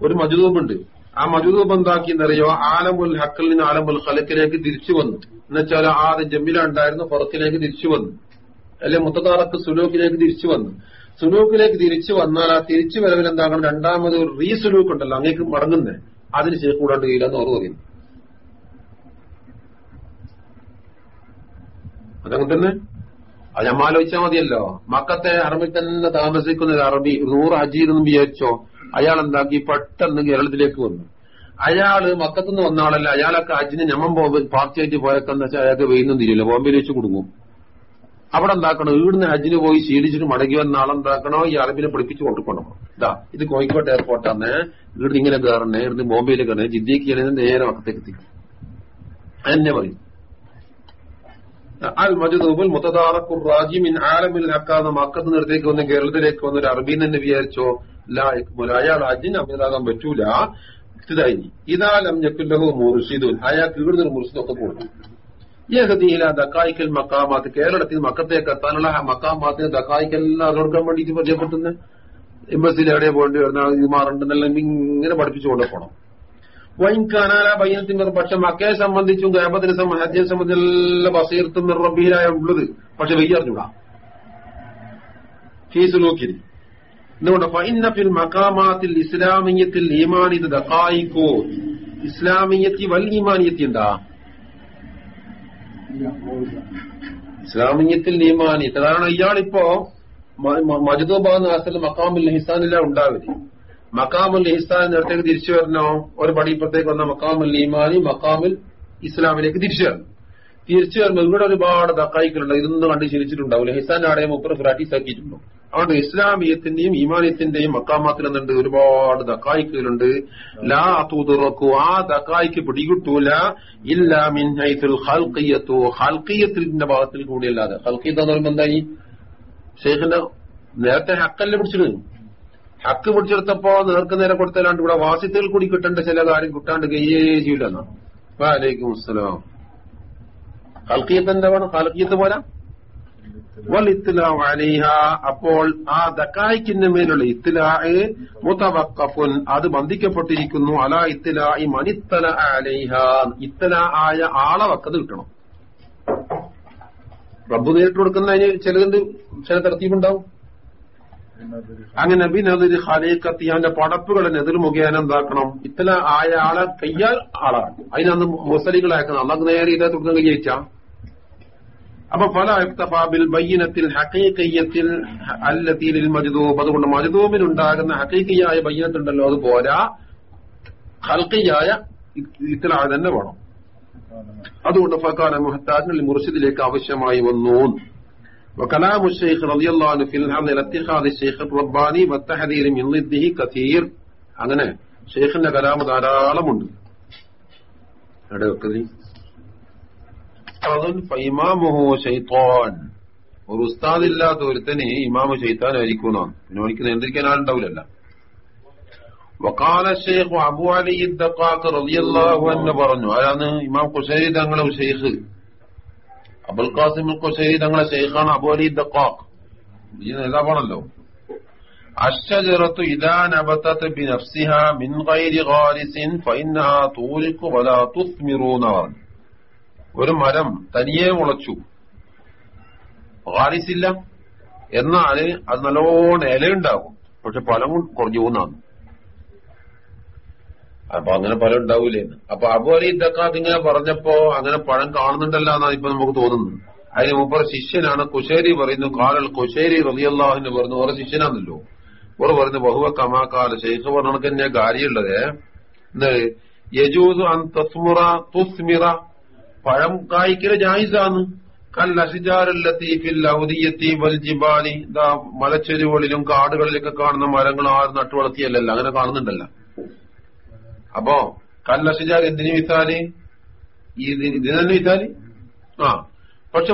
ഒരു മജുദൂബുണ്ട് ആ മജുദൂബ് എന്താക്കിയെന്നറിയോ ആലമുൽ ഹക്കിൽ നിന്ന് ആലമുൽ ഹലക്കിലേക്ക് തിരിച്ചു വന്നു. എന്നുവെച്ചാൽ ആദ്യം ജമ്മിലുണ്ടായിരുന്നു പുറത്തിലേക്ക് തിരിച്ചു വന്നു. അല്ലെ മുത്തതാറക്ക് സുലൂക്കിലേക്ക് തിരിച്ചു വന്നു. സുലൂക്കിലേക്ക് തിരിച്ചു വന്നാൽ ആ തിരിച്ചു വരവിൽ എന്താകണം രണ്ടാമത് ഒരു റീ സുലൂക്ക് ഉണ്ടല്ലോ അങ്ങേക്ക് മടങ്ങുന്നത് അതിന് ശേഷം കൂടാണ്ട് കഴിയില്ലെന്ന് ഓർമ്മ പറയുന്നു അതങ്ങനെ തന്നെ? അത് നമ്മ ആലോചിച്ചാൽ മതിയല്ലോ. മക്കത്തെ അറബിൽ തന്നെ താമസിക്കുന്ന അറബി നൂറ് ഹജീരെന്നും വിചാരിച്ചോ? അയാൾ എന്താക്കി പെട്ടെന്ന് കേരളത്തിലേക്ക് വന്നു. അയാൾ മക്കത്തുനിന്ന് വന്ന ആളല്ല. അയാളൊക്കെ അജിന് ഞമ്മൻ പോകുമ്പോൾ പാർട്ടിയായിട്ട് പോയൊക്കെ എന്താ വെച്ചാൽ അയാൾക്ക് വെയിന്നും തിരിയില്ല ബോംബെയിൽ വെച്ച് കൊടുക്കും അവിടെ എന്താക്കണം? ഇവിടുന്ന് ഹജ്ജിന് പോയി ശീലിച്ചിട്ട് മടങ്ങി വന്ന ആളെന്താക്കണോ? ഈ അറബിനെ പഠിപ്പിച്ച് കൊണ്ടുപോകണം. ഇതാ ഇത് കോഴിക്കോട്ട് എയർപോർട്ടാണ് ഇവിടുന്ന് ഇങ്ങനെ കയറണേ ഇവിടുന്ന് ബോംബെയിൽ കയറണേ ജിദ്ദിക്ക് നേരെ മക്കത്തേക്ക് എത്തിക്കും. എന്നെ പറയും. അൽ മജദൂബുൽ വന്ന് കേരളത്തിലേക്ക് വന്ന ഒരു അറബി തന്നെ വിചാരിച്ചോ ലാ യക്മുൽ അയാൾ ഹജ്ജിന് അമീറാകാൻ പറ്റൂല. ഇതായി. ഇതാലം ഞക്കുല്ലഹു മുർഷിദുൻ. അയാൾക്ക് ഇവിടുന്ന് ഒരു മുർഷിദൊക്കെ കൊടുക്കും യഹദീല ദക്കായിക്കൽ മക്കാമാത്ത് കേരളത്തിൽ മക്കത്തേക്ക് എത്താനുള്ള ആ മക്കാമാത്തിന് ദക്കായിക്കെല്ലാം കൊടുക്കാൻ വേണ്ടിയിട്ട് പരിചയപ്പെടുത്തുന്നത് എംബസിയിൽ എവിടെ പോകേണ്ടി വരുന്ന ഇമാറുണ്ടെന്നെല്ലാം ഇങ്ങനെ പഠിപ്പിച്ചു പോണം. വൈൻകാനാല ഒരു പക്ഷെ മക്കയെ സംബന്ധിച്ചും ഗേബത്തിനെ സംബന്ധിച്ചും ഹജ്ജിനെ സംബന്ധിച്ചും എല്ലാ ബസീർത്തും റബ്ബീലായ ഉള്ളത് പക്ഷെ വെയ്യ അറിഞ്ഞൂടാ. ഫീസ് നോക്കി എന്തുകൊണ്ട് ഫൈനഫിൽ മക്കാമാത്തിൽ ഇസ്ലാമിയത്തിൽ ഈമാനിത് ദക്കായിക്കോ ഇസ്ലാമിയത്തി വൽ ഈമാനിയത്തി എന്താ? ഇസ്ലാമിയത്തിൽ ഈമാനി കാരണം ഇയാളിപ്പോ മജുദൂബാന്ന് നാസിൽ മക്കാമിൽ ഹിസാനില്ല ഉണ്ടാവില്ല മക്കാമുൽ ഇഹ്സാൻ നേരത്തേക്ക് തിരിച്ചു വരണോ? ഒരു പടി ഇപ്പുറത്തേക്ക് വന്ന മക്കാമുൽ ഈമാനി മക്കാമുൽ ഇസ്ലാമിലേക്ക് തിരിച്ചു വരണം. തിരിച്ചു വരുമ്പോൾ ഇവിടെ ഒരുപാട് തക്കായിക്കലുണ്ട് ഇതൊന്നും കണ്ട് ശീലിച്ചിട്ടുണ്ടാവില്ല ഹിസാൻ ആടെയും മുപ്പർ പ്രാക്ടീസ് ആക്കിയിട്ടുണ്ടോ അതുകൊണ്ട് ഇസ്ലാമിയത്തിന്റെയും ഈമാനിയത്തിന്റെയും മക്കാമാത്തിൽ എന്നുണ്ട് ഒരുപാട് തക്കായിക്കലുണ്ട് ലാ തൂതുറക്കു ആ തക്കായിക്ക് പിടികിട്ടൂല. ഇല്ല മിൻ ഹൈത്തുൽ ഹൽക്കിയത്തു ഹൽക്കിയത്തിന്റെ ഭാഗത്തിൽ കൂടിയല്ലാതെ. ഹൽക്കിയത്ത് എന്ന് പറയുമ്പോൾ എന്തായി? ഷെയ്ഖിന്റെ നേരത്തെ ഹക്കല്ലേ പിടിച്ചിരുന്നു. ഹക്ക് പിടിച്ചെടുത്തപ്പോ നേർക്ക് നേരെ കൊടുത്തല്ലാണ്ട് ഇവിടെ വാസിത്തിൽ കൂടി കിട്ടേണ്ട ചില കാര്യം കിട്ടാണ്ട് കയ്യേ ചെയ്യില്ലെന്നോ വാലേക്കും അസ്സലാം. ഹൽക്കിയത്ത് എന്താ വേണം? ഹൽക്കിയത്ത് പോരാ? അപ്പോൾ ആ ദക്കായിക്കിന്റെ മേലുള്ള ഇത്തിലാഹ് മുതവക്കഫുൻ അത് ബന്ധിക്കപ്പെട്ടിരിക്കുന്നു. അലാ ഇത്തിലായി മനിത്തല അലൈഹ. ഇത്തല ആയ ആളെ വക്കത് കിട്ടണം. റബ്ബ് നേരിട്ട് കൊടുക്കുന്നതിന് ചിലതിന്റെ ചില തരത്തീവുണ്ടാവും അങ്ങനെ നബി നദിര് ഖലീഖത്തി അവന്റെ പടപ്പുകളെ നെതിർ മുഖേന എന്താക്കണം? ഇത്തല ആയ ആളെ കയ്യാൽ ആളാണ് അതിനന്ന് മുസലികളാക്കണം. അള്ളാഹ് നേരെ ഇതേ തുടർന്ന് കയ്യച്ചാ അപ്പൊ പല ഇഫ്തഫാബിൽ ബയ്യനത്തിൽ ഹക്കീക്കയ്യത്തിൽ അല്ലത്തീലിൽ മജുദൂബ്. അതുകൊണ്ട് മജദൂബിനുണ്ടാകുന്ന ഹക്കീക്കയായ ബയ്യനത്തുണ്ടല്ലോ അത് പോരാ. ഹൽക്കിയായ ഇത്തലായ തന്നെ വേണം. അതുകൊണ്ട് ഫക്കാന മുഹത്താജിന് മുർഷിദിലേക്ക് ആവശ്യമായി വന്നു وكلام الشيخ رضي الله عنه في الحمد على اتخاذ الشيخ الرباني والتحذير من ضده كثير അങ്ങനെ ഷെയ്ഖിന്റെ കലാമ് ധാരാളമുണ്ട് എവിടെ വെക്കതി ഇമാമുഹു ഷെയ്ത്താൻ ഒരു ഉസ്താദില്ലാത്ത ഒരുത്തന് ഇമാമു ഷെയ്ത്താനായിരിക്കും പിന്നെ എനിക്ക് നിയന്ത്രിക്കാൻ ആളുണ്ടാവില്ലല്ല വക്കാല ഷെയ്ഖ് അബു അലി ദക്കാക്ക് റളിയല്ലാഹു അൻഹു പറഞ്ഞു ആരാണ് ഇമാം ഖുശൈരി തങ്ങളെ ഷെയ്ഖ് അബുൽ ഖാസിം കൊശേരി തങ്ങളെ ശൈഖാണ് അബോലി ദക്കാഖ് ഈ നേതാവാണല്ലോ. അശ്ശജറത്തു ഇദാ ബി ബിനഫ്സിഹ മിൻ ഗൈരി ഗാലിസിൻ ഫൈനഹ തൂരിക്കു വലാ തുസ്മിറു എന്ന് പറഞ്ഞു. ഒരു മരം തനിയെ മുളച്ചു. ഗാലിസില്ല എന്നാൽ അത് നല്ലോണം ഇലയുണ്ടാകും. പക്ഷെ ഫലം കുറഞ്ഞു പോകുന്നതാണ്. അപ്പൊ അങ്ങനെ പല ഉണ്ടാവൂലേന്ന് അപ്പൊ അബു അലി ഇദ്ദക്കാത്ത് ഇങ്ങനെ പറഞ്ഞപ്പോ അങ്ങനെ പഴം കാണുന്നുണ്ടല്ലോ എന്നാണ് ഇപ്പൊ നമുക്ക് തോന്നുന്നത്. അതിന് മുമ്പ് ശിഷ്യനാണ് കുശേരി പറയുന്നു കാലൽ കുശേരി റബിയല്ലാഹിന് പറഞ്ഞു ഓരോ ശിഷ്യനാണല്ലോ. ഓർ പറഞ്ഞു ബഹുവ കമാക്കാല ഷെയ്ഖ് പറഞ്ഞ തന്നെ കാര്യമുള്ളത്. യജൂസ് അൻ തസ്മുറ തുസ്മിറ. പഴം കായ്ക്കൽ ജായിസാന്ന് മലച്ചെരുവുകളിലും കാടുകളിലൊക്കെ കാണുന്ന മരങ്ങൾ ആരും നട്ടു വളർത്തിയല്ലല്ല അങ്ങനെ കാണുന്നുണ്ടല്ലോ. അപ്പോ കല്ലസിജാർ എന്തിനു വിത്താൽ ഈ ഇത് തന്നെ വിത്താൽ ആ. പക്ഷെ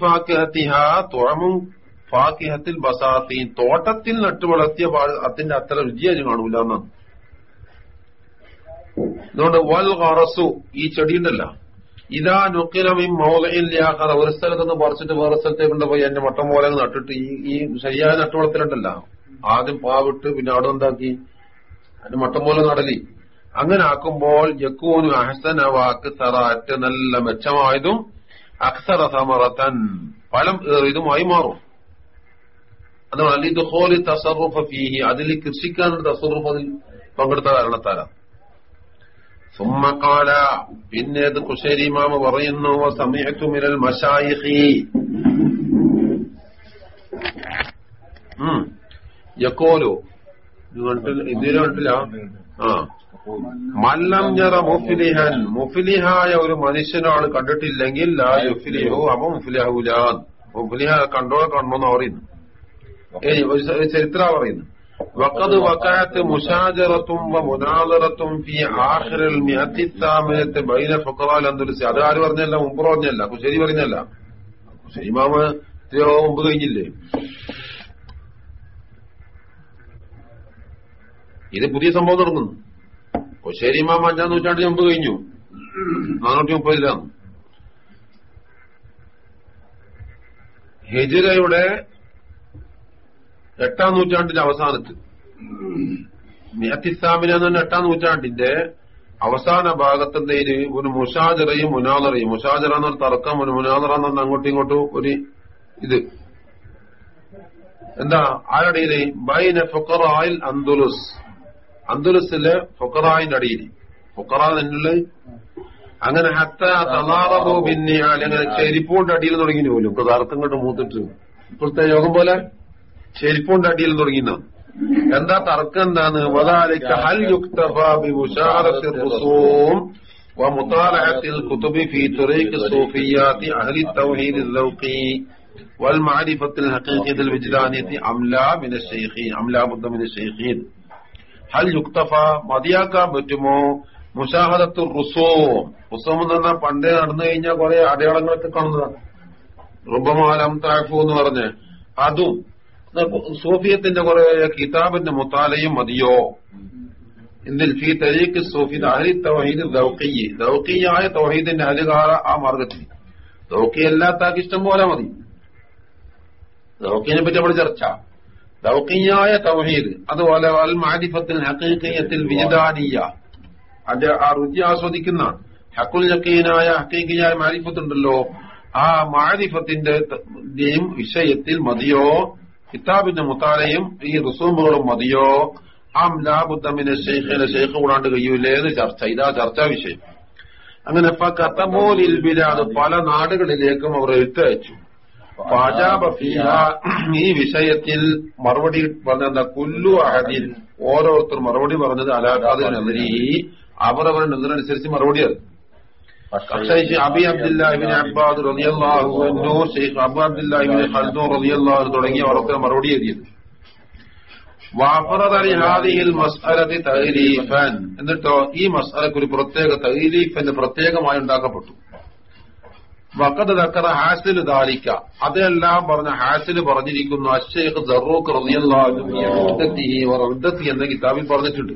ഫാക്കിഹത്തിഹ തുഴമും ഫാക്കിഹത്തിൽ ബസാത്തി. തോട്ടത്തിൽ നട്ടു വളർത്തിയ അതിന്റെ അത്ര രുചിയായി കാണൂല എന്നാണ് അതുകൊണ്ട് വൽ ഹറസു ഈ ചെടി ഉണ്ടല്ല. ഇതാ നുക്കിലമിൻ മൗലയില്ലാഹറ ഒരു സ്ഥലത്ത് നിന്ന് പറിച്ചിട്ട് വേറെ സ്ഥലത്തേക്ക് കൊണ്ടുപോയി എന്റെ മട്ടം പോലെ നട്ടിട്ട് ഈ ഈ ശരിയായ നട്ടുവളത്തിലുണ്ടല്ല. ആദ്യം പാവിട്ട് പിന്നെ അവിടെ എന്താക്കി? അതിന് മട്ടം പോലെ നടലി. അങ്ങനെ ആക്കുമ്പോൾ യക്കൂനു അഹസന വാക്ക് സറാറ്റ് നല്ല മെച്ചമായതും അക്സറ സമറത്തൻ ഫലം ഏറിയതുമായി മാറും. അതാണ് അലി ദുഹോലി തസറുഫ ഫീഹി. അതിൽ കൃഷിക്കാരുടെ തസറുഫ് അതിൽ പങ്കെടുത്ത കാരണത്താലാണ്. സുമ്മക്കാല പിന്നെ ഇത് കുശേരി മാമ പറയുന്നു സമയത്തു മിനൽ മഷായിഹി യക്കോലു ഇതിന് കണ്ടില്ല ആ. മല്ലം ഞറ മുഫിലിഹൻ. മുഫിലിഹായ ഒരു മനുഷ്യനാണ് കണ്ടിട്ടില്ലെങ്കിൽ ലാ യുഫിലിഹു അപ്പൊ മുഫിലിഹൂല മുഫിലിഹ കണ്ടോ കണ്ടോന്ന് പറയുന്നു. ഏയ് ഒരു ചരിത്ര പറയുന്നു. വക്കത് വക്കാത്ത് മുഷാജറത്തും മുനാദറത്തും ഫി ആഖിറിൽ മിഅത്തിത്താമിനത്ത് ബൈന ഫുക്കറാൽ അന്ദുലസി അത് ആര് പറഞ്ഞല്ല? മുമ്പ് പറഞ്ഞല്ല. ശരി പറഞ്ഞല്ല. ശരി മാമ എത്രയോ മുമ്പ് കഴിഞ്ഞില്ലേ? ഇത് പുതിയ സംഭവം തുടങ്ങുന്നു കൊശ്ശേരി ഇമാം അഞ്ചാം നൂറ്റാണ്ടിന് മുമ്പ് കഴിഞ്ഞു. നാനൂറ്റി മുപ്പതിലാണ്. ഹിജിറയുടെ എട്ടാം നൂറ്റാണ്ടിന്റെ അവസാനത്ത്. മിയത്തിസ്ലാമിന തന്നെ എട്ടാം നൂറ്റാണ്ടിന്റെ അവസാന ഭാഗത്തെന്തേൽ ഒരു മുഷാജറയും മുനാദറയും. മുഷാജറ എന്നൊരു തർക്കം ഒരു മുനാദറ എന്ന് അങ്ങോട്ടും ഇങ്ങോട്ടും ഒരു ഇത്. എന്താ? ആരുടെ ബൈന ഫുക്കറായിൽ അന്തുലുസ് അന്തുലുസിലെ ഫുഖറായിന്റെ അടിയിൽ ഫുഖറ തന്നെയുള്ള അങ്ങനെ ഹത്ത തലാറബോ പിന്നെ അങ്ങനെ ചെരിപ്പൂണ്ട് അടിയിൽ തുടങ്ങി പോലും തർക്കം കൊണ്ട് മൂത്തിട്ട് ഇപ്പോഴത്തെ യോഗം പോലെ ചെരിപ്പൂണ്ട് അടിയിൽ തുടങ്ങിയെന്നാണ് എന്താ തർക്കം എന്താണ് വദാലിക ഹൽ യുക്തഫ ബിമുശാറത്തി الرسوم ومطالعة الكتب في طريق الصوفيات أهل التوحيد الذوقي والمعرفة الحقيقية الوجدانية أم لا من الشيخين أم لا بد من الشيخين ഹൽ യുക്തഫ മതിയാക്കാൻ പറ്റുമോ? മുഷാഹദത്തു റുസോം. റുസോം എന്ന് പറഞ്ഞാൽ പണ്ടേ നടന്നു കഴിഞ്ഞാൽ കുറെ അടയാളങ്ങളൊക്കെ കാണുന്നതാണ്. റുബമാലം താഫു എന്ന് പറഞ്ഞ്. അതും. സൂഫിയത്തിന്റെ കുറെ കിതാബിന്റെ മുത്താലയും മതിയോ? ഇതിൽ ഫി തരീഖ് സൂഫി അഹലി തൗഹീദ് ദൗക്കിയെ ദൗക്കിയായ തൗഹീദിന്റെ അലുകാറ ആ മാർഗത്തിൽ. ദൗക്കിയല്ലാത്ത ഇഷ്ടം പോലെ മതി. ദൗക്കിനെ പറ്റി നമ്മൾ ചർച്ച. ദൗഖിയായ തൗഹീദ്. അതുപോലെ അൽ മാരിഫത്തിൽ ഹക്കീക്കയത്തിൽ വിജദാനിയ അത് ആ രുചി ആസ്വദിക്കുന്ന ഹക്കുൽ യക്കീനായ ഹക്കീക്കിയായ മാരിഫത്തുണ്ടല്ലോ. ആ മാരിഫത്തിന്റെ വിഷയത്തിൽ മതിയോ? കിതാബിന്റെ മുത്താലയും ഈ റുസൂമുകളും മതിയോ? ആം ലാബുദ്ദമിനെ ഷെയ്ഖിനെ ഷെയ്ഖ് കൂടാണ്ട് കഴിയൂലേന്ന് ചർച്ച. ഇതാ ചർച്ചാ വിഷയം. അങ്ങനെ ഇപ്പൊ കത്തമോലിൽ ബിലാദ് പല നാടുകളിലേക്കും അവർ എഴുത്തയച്ചു. ഈ വിഷയത്തിൽ മറുപടി പറഞ്ഞ കുല്ലു അഹദിൻ. ഓരോരുത്തർ മറുപടി പറഞ്ഞത് അലാഖാദ് നെതിരി അവരവരുടെ നെതിരനുസരിച്ച് മറുപടി അത് ഷെയ്ഖ് അബി അബ്ബാദ് തുടങ്ങിയ അവർക്ക് മറുപടി എഴുതിയത്. എന്നിട്ടോ ഈ മസാലക്ക് ഒരു പ്രത്യേക തൈലീഫ് എന്ന് പ്രത്യേകമായി ഉണ്ടാക്കപ്പെട്ടു. വക്കത് തക്കറ ഹാസിൽ ദാലിക്ക. അതെല്ലാം പറഞ്ഞ ഹാസിൽ പറഞ്ഞിരിക്കുന്നു അഷേഖ് ദറൂഖ് റളിയല്ലാഹു എന്ന കിതാബിൽ പറഞ്ഞിട്ടുണ്ട്.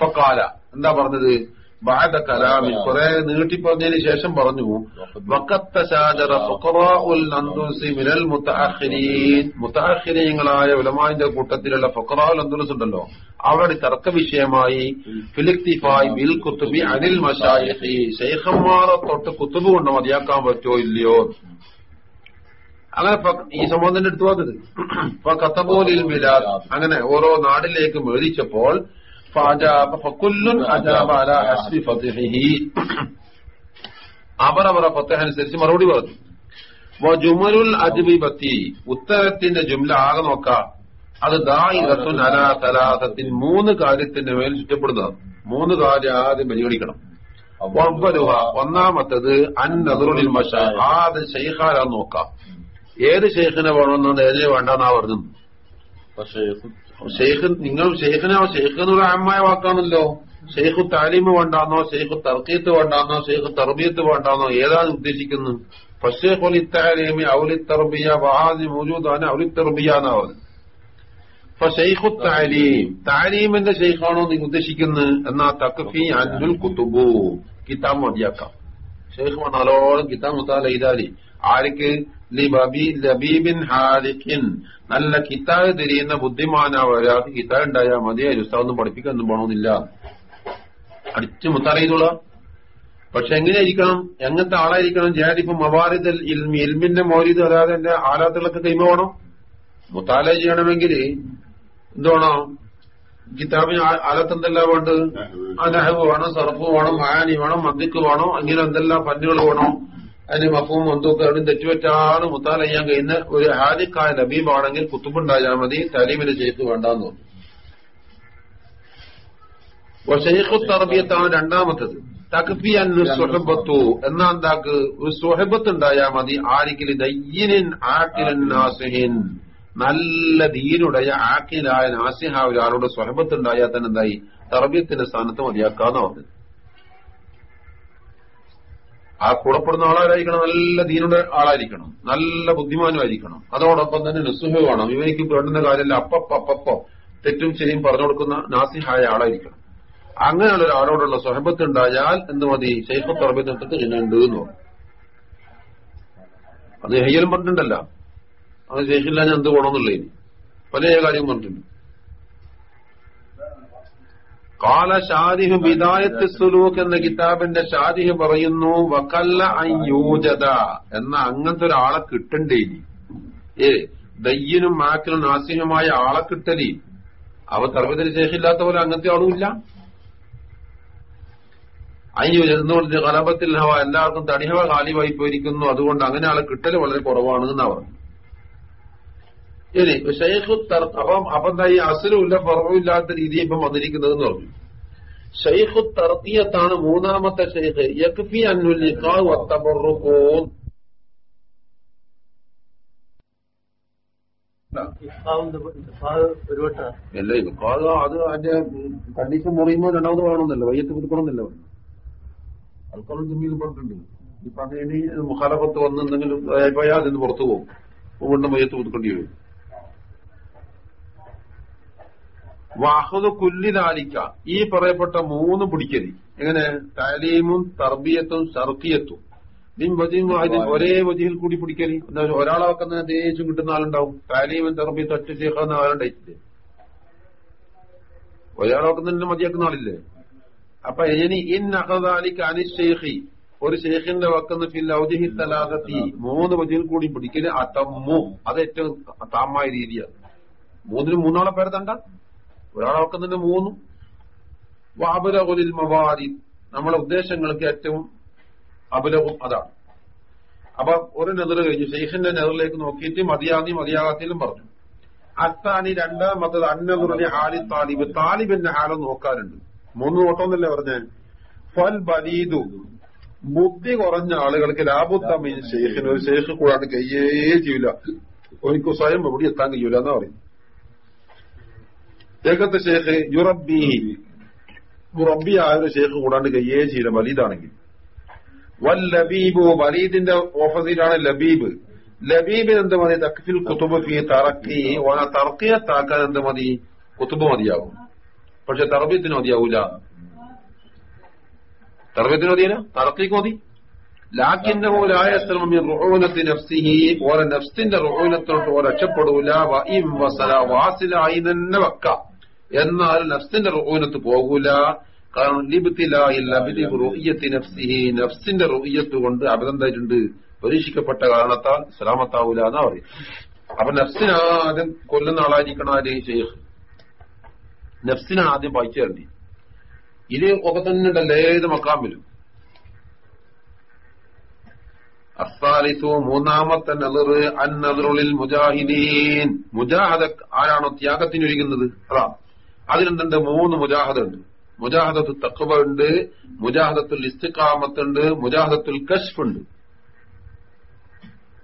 ഫക്കാല എന്താ പറഞ്ഞത്? ബാദ കലാമിൽ കുറെ നീട്ടി പറഞ്ഞതിന് ശേഷം പറഞ്ഞു മുത്തഅഖിരീങ്ങളായ ഉലമാന്റെ കൂട്ടത്തിലുള്ള ഫുഖറാഉൽ അന്ദുസ് ഉണ്ടല്ലോ. അവരുടെ തർക്ക വിഷയമായി ഫിലിക്തിഫായി ബിൽ കുത്തുബി അനിൽ മഷായിഖി. ശൈഖന്മാരെ തൊട്ട് കുത്തുബ് കൊണ്ട് മതിയാക്കാൻ പറ്റുമോ ഇല്ലയോ? അങ്ങനെ ഈ സംഭവം തന്നെ എടുത്തു വന്നത് കത്തബോലിൽ ബിലാൽ അങ്ങനെ ഓരോ നാടിലേക്ക് മേടിച്ചപ്പോൾ ഫാജാബ ഫക്കുല്ലുൻ അജാബ അലാ ഹസ്ബി ഫത്ഹിഹി. അവരവരുടെ ഫത്തഹ അനുസരിച്ച് മറുപടി പറഞ്ഞു. വജുമലുൽ അജ്ബിബത്തി ഉത്തരത്തിന്റെ ജുംല ആകെ നോക്കാം. അത് ദായിറത്തുൻ അലാ തലാസത്തിൻ മൂന്ന് കാര്യത്തിന്റെ മേൽ ചുറ്റപ്പെടുന്നതാണ്. മൂന്ന് കാര്യം ആദ്യം പരിഗണിക്കണം. ഒന്നാമത്തത് അൻ നദറുലിൽ മഷ ആദ് ഷെയ്ഖാരാന്ന് നോക്കാം. ഏത് ഷെയ്ഖിനെ വേണമെന്ന് നേരെ വേണ്ടെന്നാ പറഞ്ഞു ഷെയ്ഖ് നിങ്ങൾ ഷെയ്ഖിനെ ഷെയ്ഖ് എന്നുള്ള അമ്മായ വാക്കാണല്ലോ. ഷെയ്ഖു താലീമ് വേണ്ടാന്നോ ഷെയ്ഖു തർക്കീത്ത് വേണ്ടാന്നോ ഷെയ്ഖു തർബീത്ത് വേണ്ടാന്നോ ഏതാണ് ഉദ്ദേശിക്കുന്നത്? ഫഷേഖുൽ ഇത്താലീമി ഔലി തർബിയ വഹാദി മൗജൂദാണ് ഔലി തർബിയ എന്നാ പറഞ്ഞു ഫഷൈഖു താലീം താലീമിന്റെ ഷെയ്ഖാണോ നിങ്ങൾ ഉദ്ദേശിക്കുന്നത്? എന്നാ തക്ഫി അൻബുൽ കുത്തുബു കിതാബ് മതിയാക്കാം. ഷെയ്ഖ് നല്ലോണം കിതാബ് മുത്താല ആർക്ക്? നല്ല കിതാബ് തിരിയുന്ന ബുദ്ധിമാനായ ഒരാൾക്ക് കിതാബ് ഉണ്ടായാൽ മതി. ഉസ്താവൊന്നും പഠിപ്പിക്കാനൊന്നും പോണമെന്നില്ല അടിച്ചു മുത്തറിയതുള്ള പക്ഷെ പക്ഷെ എങ്ങനെയായിരിക്കണം? എങ്ങനത്തെ ആളായിരിക്കണം? മവാരിദൽ ഇൽമി ഇൽമിന്റെ മോരിത് അതായത് എന്റെ ആലാത്തുകളൊക്കെ കൈമ വേണം. മുത്താല ചെയ്യണമെങ്കിൽ എന്തുവേണോ കിതാബിന് ആലത്ത് എന്തെല്ലാം വേണ്ടത്? ആ നഹവ് വേണം സർഫ് വേണം ആനി വേണം മന്ദിക്ക് വേണം അങ്ങനെ എന്തെല്ലാം പന്നുകൾ വേണം? അതിന് മഫവും മന്തൂക്ക് അവിടെ തെറ്റുപറ്റാണ് മുത്താൽ ചെയ്യാൻ കഴിയുന്ന ഒരു ഹാദിക്കായ നബീബാണെങ്കിൽ കുത്തുബുണ്ടായാൽ മതി തലീമിന്റെ ചെയ്ത് വേണ്ടാന്ന് തോന്നുന്നു ഷെയ്ഖു തർബിയത്താണ് രണ്ടാമത്തത്. തക്ഫി അന്ന് സുഹബത്തു. എന്നാ എന്താക്ക്? ഒരു സുഹബത്ത് ഉണ്ടായാൽ മതി. ആരിക്കൽ നല്ല ദീനുடைய ആക്കിലായ നാസിഹ ഒരാളുടെ സ്വഹബത്ത് ഉണ്ടായാൽ തന്നെ എന്തായി? തർബിയത്തിന്റെ സ്ഥാനത്ത് മതിയാക്കാന്ന് പറഞ്ഞു ആ കൂടപ്പെടുന്ന ആളായിരിക്കണം നല്ല ദീനുടെ ആളായിരിക്കണം നല്ല ബുദ്ധിമാനുമായിരിക്കണം. അതോടൊപ്പം തന്നെ നുസുഹ വേണം. ഇവനിക്ക് വേണ്ടുന്ന കാര്യമല്ല അപ്പപ്പപ്പോ തെറ്റും ശരിയും പറഞ്ഞു കൊടുക്കുന്ന നാസിഹായ ആളായിരിക്കണം. അങ്ങനെയുള്ള ഒരാളോടുള്ള സ്വഹബത്ത് ഉണ്ടായാൽ എന്ത് മതി? ശൈഖ തർബിയത്തിട്ട് ഇന്നുണ്ട് എന്ന് പറഞ്ഞു. അത് ഹയ്യലും പറഞ്ഞിട്ടുണ്ടല്ല. അത് ശേഷില്ല ഞാൻ എന്ത് പോണമെന്നുള്ളതിന് പല കാര്യം പറഞ്ഞിട്ടുണ്ട്. കാല ഷാദിഹ് വിദായത്ത് സുലൂക്ക് എന്ന കിതാബിന്റെ ഷാദിഹ് പറയുന്നു വക്കല്ല അയ്യൂജത എന്ന അങ്ങനത്തെ ഒരാളെ കിട്ടണ്ടേ ഏ ദയ്യനും മാക്കിനും നാസിഹുമായ ആളെ കിട്ടലി? അവ തർബത്തിന് ശേഷമില്ലാത്ത പോലെ അങ്ങനത്തെ ആളുമില്ല അയ്യൂജ എന്ന് പറഞ്ഞ കലപത്തിൽ ഹവ എല്ലാവർക്കും തടിഹവ കാലിവായി പോയിരിക്കുന്നു. അതുകൊണ്ട് അങ്ങനെ ആളെ കിട്ടൽ വളരെ കുറവാണ് എന്നാ പറഞ്ഞു ഇനി ഷെയ്ഖു അപ്പം അപ്പം എന്താ ഈ അസുലുമില്ല ഇല്ലാത്ത രീതി ഇപ്പം വന്നിരിക്കുന്നത് എന്ന് പറഞ്ഞു. ഷെയ്ഖു തർത്തിയത്താണ് മൂന്നാമത്തെ ഷെയ്ഖ് യക്ഫി വട്ടം. അല്ല ഇക്കാത് അത് അതിന്റെ കണ്ടീഷൻ മുറിയുമ്പോൾ രണ്ടാമത് വേണമെന്നല്ലോ? വയ്യത്ത് കൊടുക്കണമെന്നല്ലോ അൽക്കാളും ജിമ്മിയിൽ ജമീൽ പറഞ്ഞിട്ടുണ്ട്. ഇപ്പൊ അങ്ങനെ മുഖാലഫത്ത് വന്ന് എന്തെങ്കിലും പോയാൽ അതിന് പുറത്തു പോകും. വീണ്ടും വയ്യത്ത് പുതുക്കേണ്ടി വരും വാഹുദ് കുല്ലിലാലിക്ക ഈ പറയപ്പെട്ട മൂന്ന് പിടിക്കരി. എങ്ങനെ? താലീമും തർബിയത്തും ഷർക്കിയത്തും ദിൻ വജിയും വാഹിദിൻ ഒരേ വജിയിൽ കൂടി പിടിക്കരി. എന്താ ഒരാളെ വെക്കുന്ന ദേശം കിട്ടുന്ന ആളുണ്ടാവും. താലീമും തർബിയത്തും ഒറ്റ ശേഖുന്ന ആളുണ്ടായിട്ടില്ലേ? ഒരാളെ വെക്കുന്നതിന് മതിയാക്കുന്ന ആളില്ലേ? അപ്പൊ ഇനി ഇൻ അഹദാലിക്ക് അനിഷേഖി ഒരു ഷേഖിന്റെ വക്കുന്ന ഫിൽ ഔദിഹി തലാദത്തി മൂന്ന് വജിയിൽ കൂടി പിടിക്കൽ അതമ്മു. അത് ഏറ്റവും താമായ രീതിയാണ്. മൂന്നിന് മൂന്നാളെ പേര് തണ്ട? ഒരാളെ വെക്കുന്നതിന് മൂന്നും. വാബുലകുലിൽ മവാരി നമ്മളെ ഉദ്ദേശങ്ങൾക്ക് ഏറ്റവും അബുലകും അതാണ്. അപ്പൊ ഒരു നെതിർ കഴിഞ്ഞു. ഷെയ്ഖിന്റെ നെതിറിലേക്ക് നോക്കിയിട്ട് മതിയാതി മതിയാകാത്തിലും പറഞ്ഞു. അത്താനി രണ്ടാമത്തത് അന്നതുറിന്റെ ഹാലി താലിബ്. താലിബിന്റെ ഹാലം നോക്കാറുണ്ട്. മൂന്ന് നോട്ടമെന്നല്ലേ പറഞ്ഞേ? ഫൽ ബലീദു ബുദ്ധി കുറഞ്ഞ ആളുകൾക്ക് ലാബുദ്ധമീൻ ഷെയ്ഖിന് ഒരു ഷെയ്ഖ് കൂടാണ്ട് കയ്യേ ചെയ്യൂല. എനിക്ക് സ്വയം എവിടെ എത്താൻ കഴിയൂല എന്നാ പറയും ഏകത്തെ ഷേഖ് യുറബി മുറബി ആയ ഒരു ഷേഖ് കൂടാണ്ട് കയ്യേ ചെയ്യില്ല വലീദാണെങ്കിൽ. വൽ ലബീബു വലീദിന്റെ ഓഫീസിലാണ് ലബീബ്. ലബീബിന് എന്ത് മതി? തക്ഫിൽ കുത്തുബ് ഫി തറക്കി ഓന തർക്കിയത്താക്കാൻ എന്ത് മതി? കുത്തുബ് മതിയാകും പക്ഷെ തറബീത്തിന് മതിയാവൂല. തറബീത്തിന് മതിയല്ല തറക്കിക്ക് മതി. ലാക്കിന്റെ ഓരോ നഫ്സിന്റെ റുഹൂനത്തോട്ട് ഓരോ രക്ഷപ്പെടൂല വാസിലായി തന്നെ വെക്കാം. എന്നാൽ നഫ്സിന്റെ റുഹൂനത്ത് പോകൂല. കാരണം നഫ്സിന്റെ റുഹ്യത്ത് കൊണ്ട് അബദ്ധമായിട്ടുണ്ട് പരീക്ഷിക്കപ്പെട്ട കാരണത്താൽ സലാമത്താവൂല എന്നാ പറയും അപ്പൊ നഫ്സിനെ ആദ്യം കൊല്ലുന്ന ആളായിരിക്കണം ആര്? ഷെയ്ഖ് നഫ്സിനെ ആദ്യം വായിച്ചു തരണ്ടി ഇത് ഒക്കെ തന്നെ ഉണ്ടല്ലേത് ഏത് മക്കാമിലും. അസാലിസു മൂന്നാമത്തെ നദർ അൻ നദറുളിൽ മുജാഹിദീൻ. മുജാഹദ ആരാണോ ത്യാഗത്തിനൊരുങ്ങുന്നത്? അതാ. അതിലെന്തുണ്ട്? മൂന്ന് മുജാഹദ ഉണ്ട് മുജാഹദത്തു തക്കുവ ഉണ്ട് മുജാഹദത്തുൽ ഇസ്തിഖാമത്തുണ്ട് മുജാഹദത്തുൽ കഷ്ഫ് ഉണ്ട്.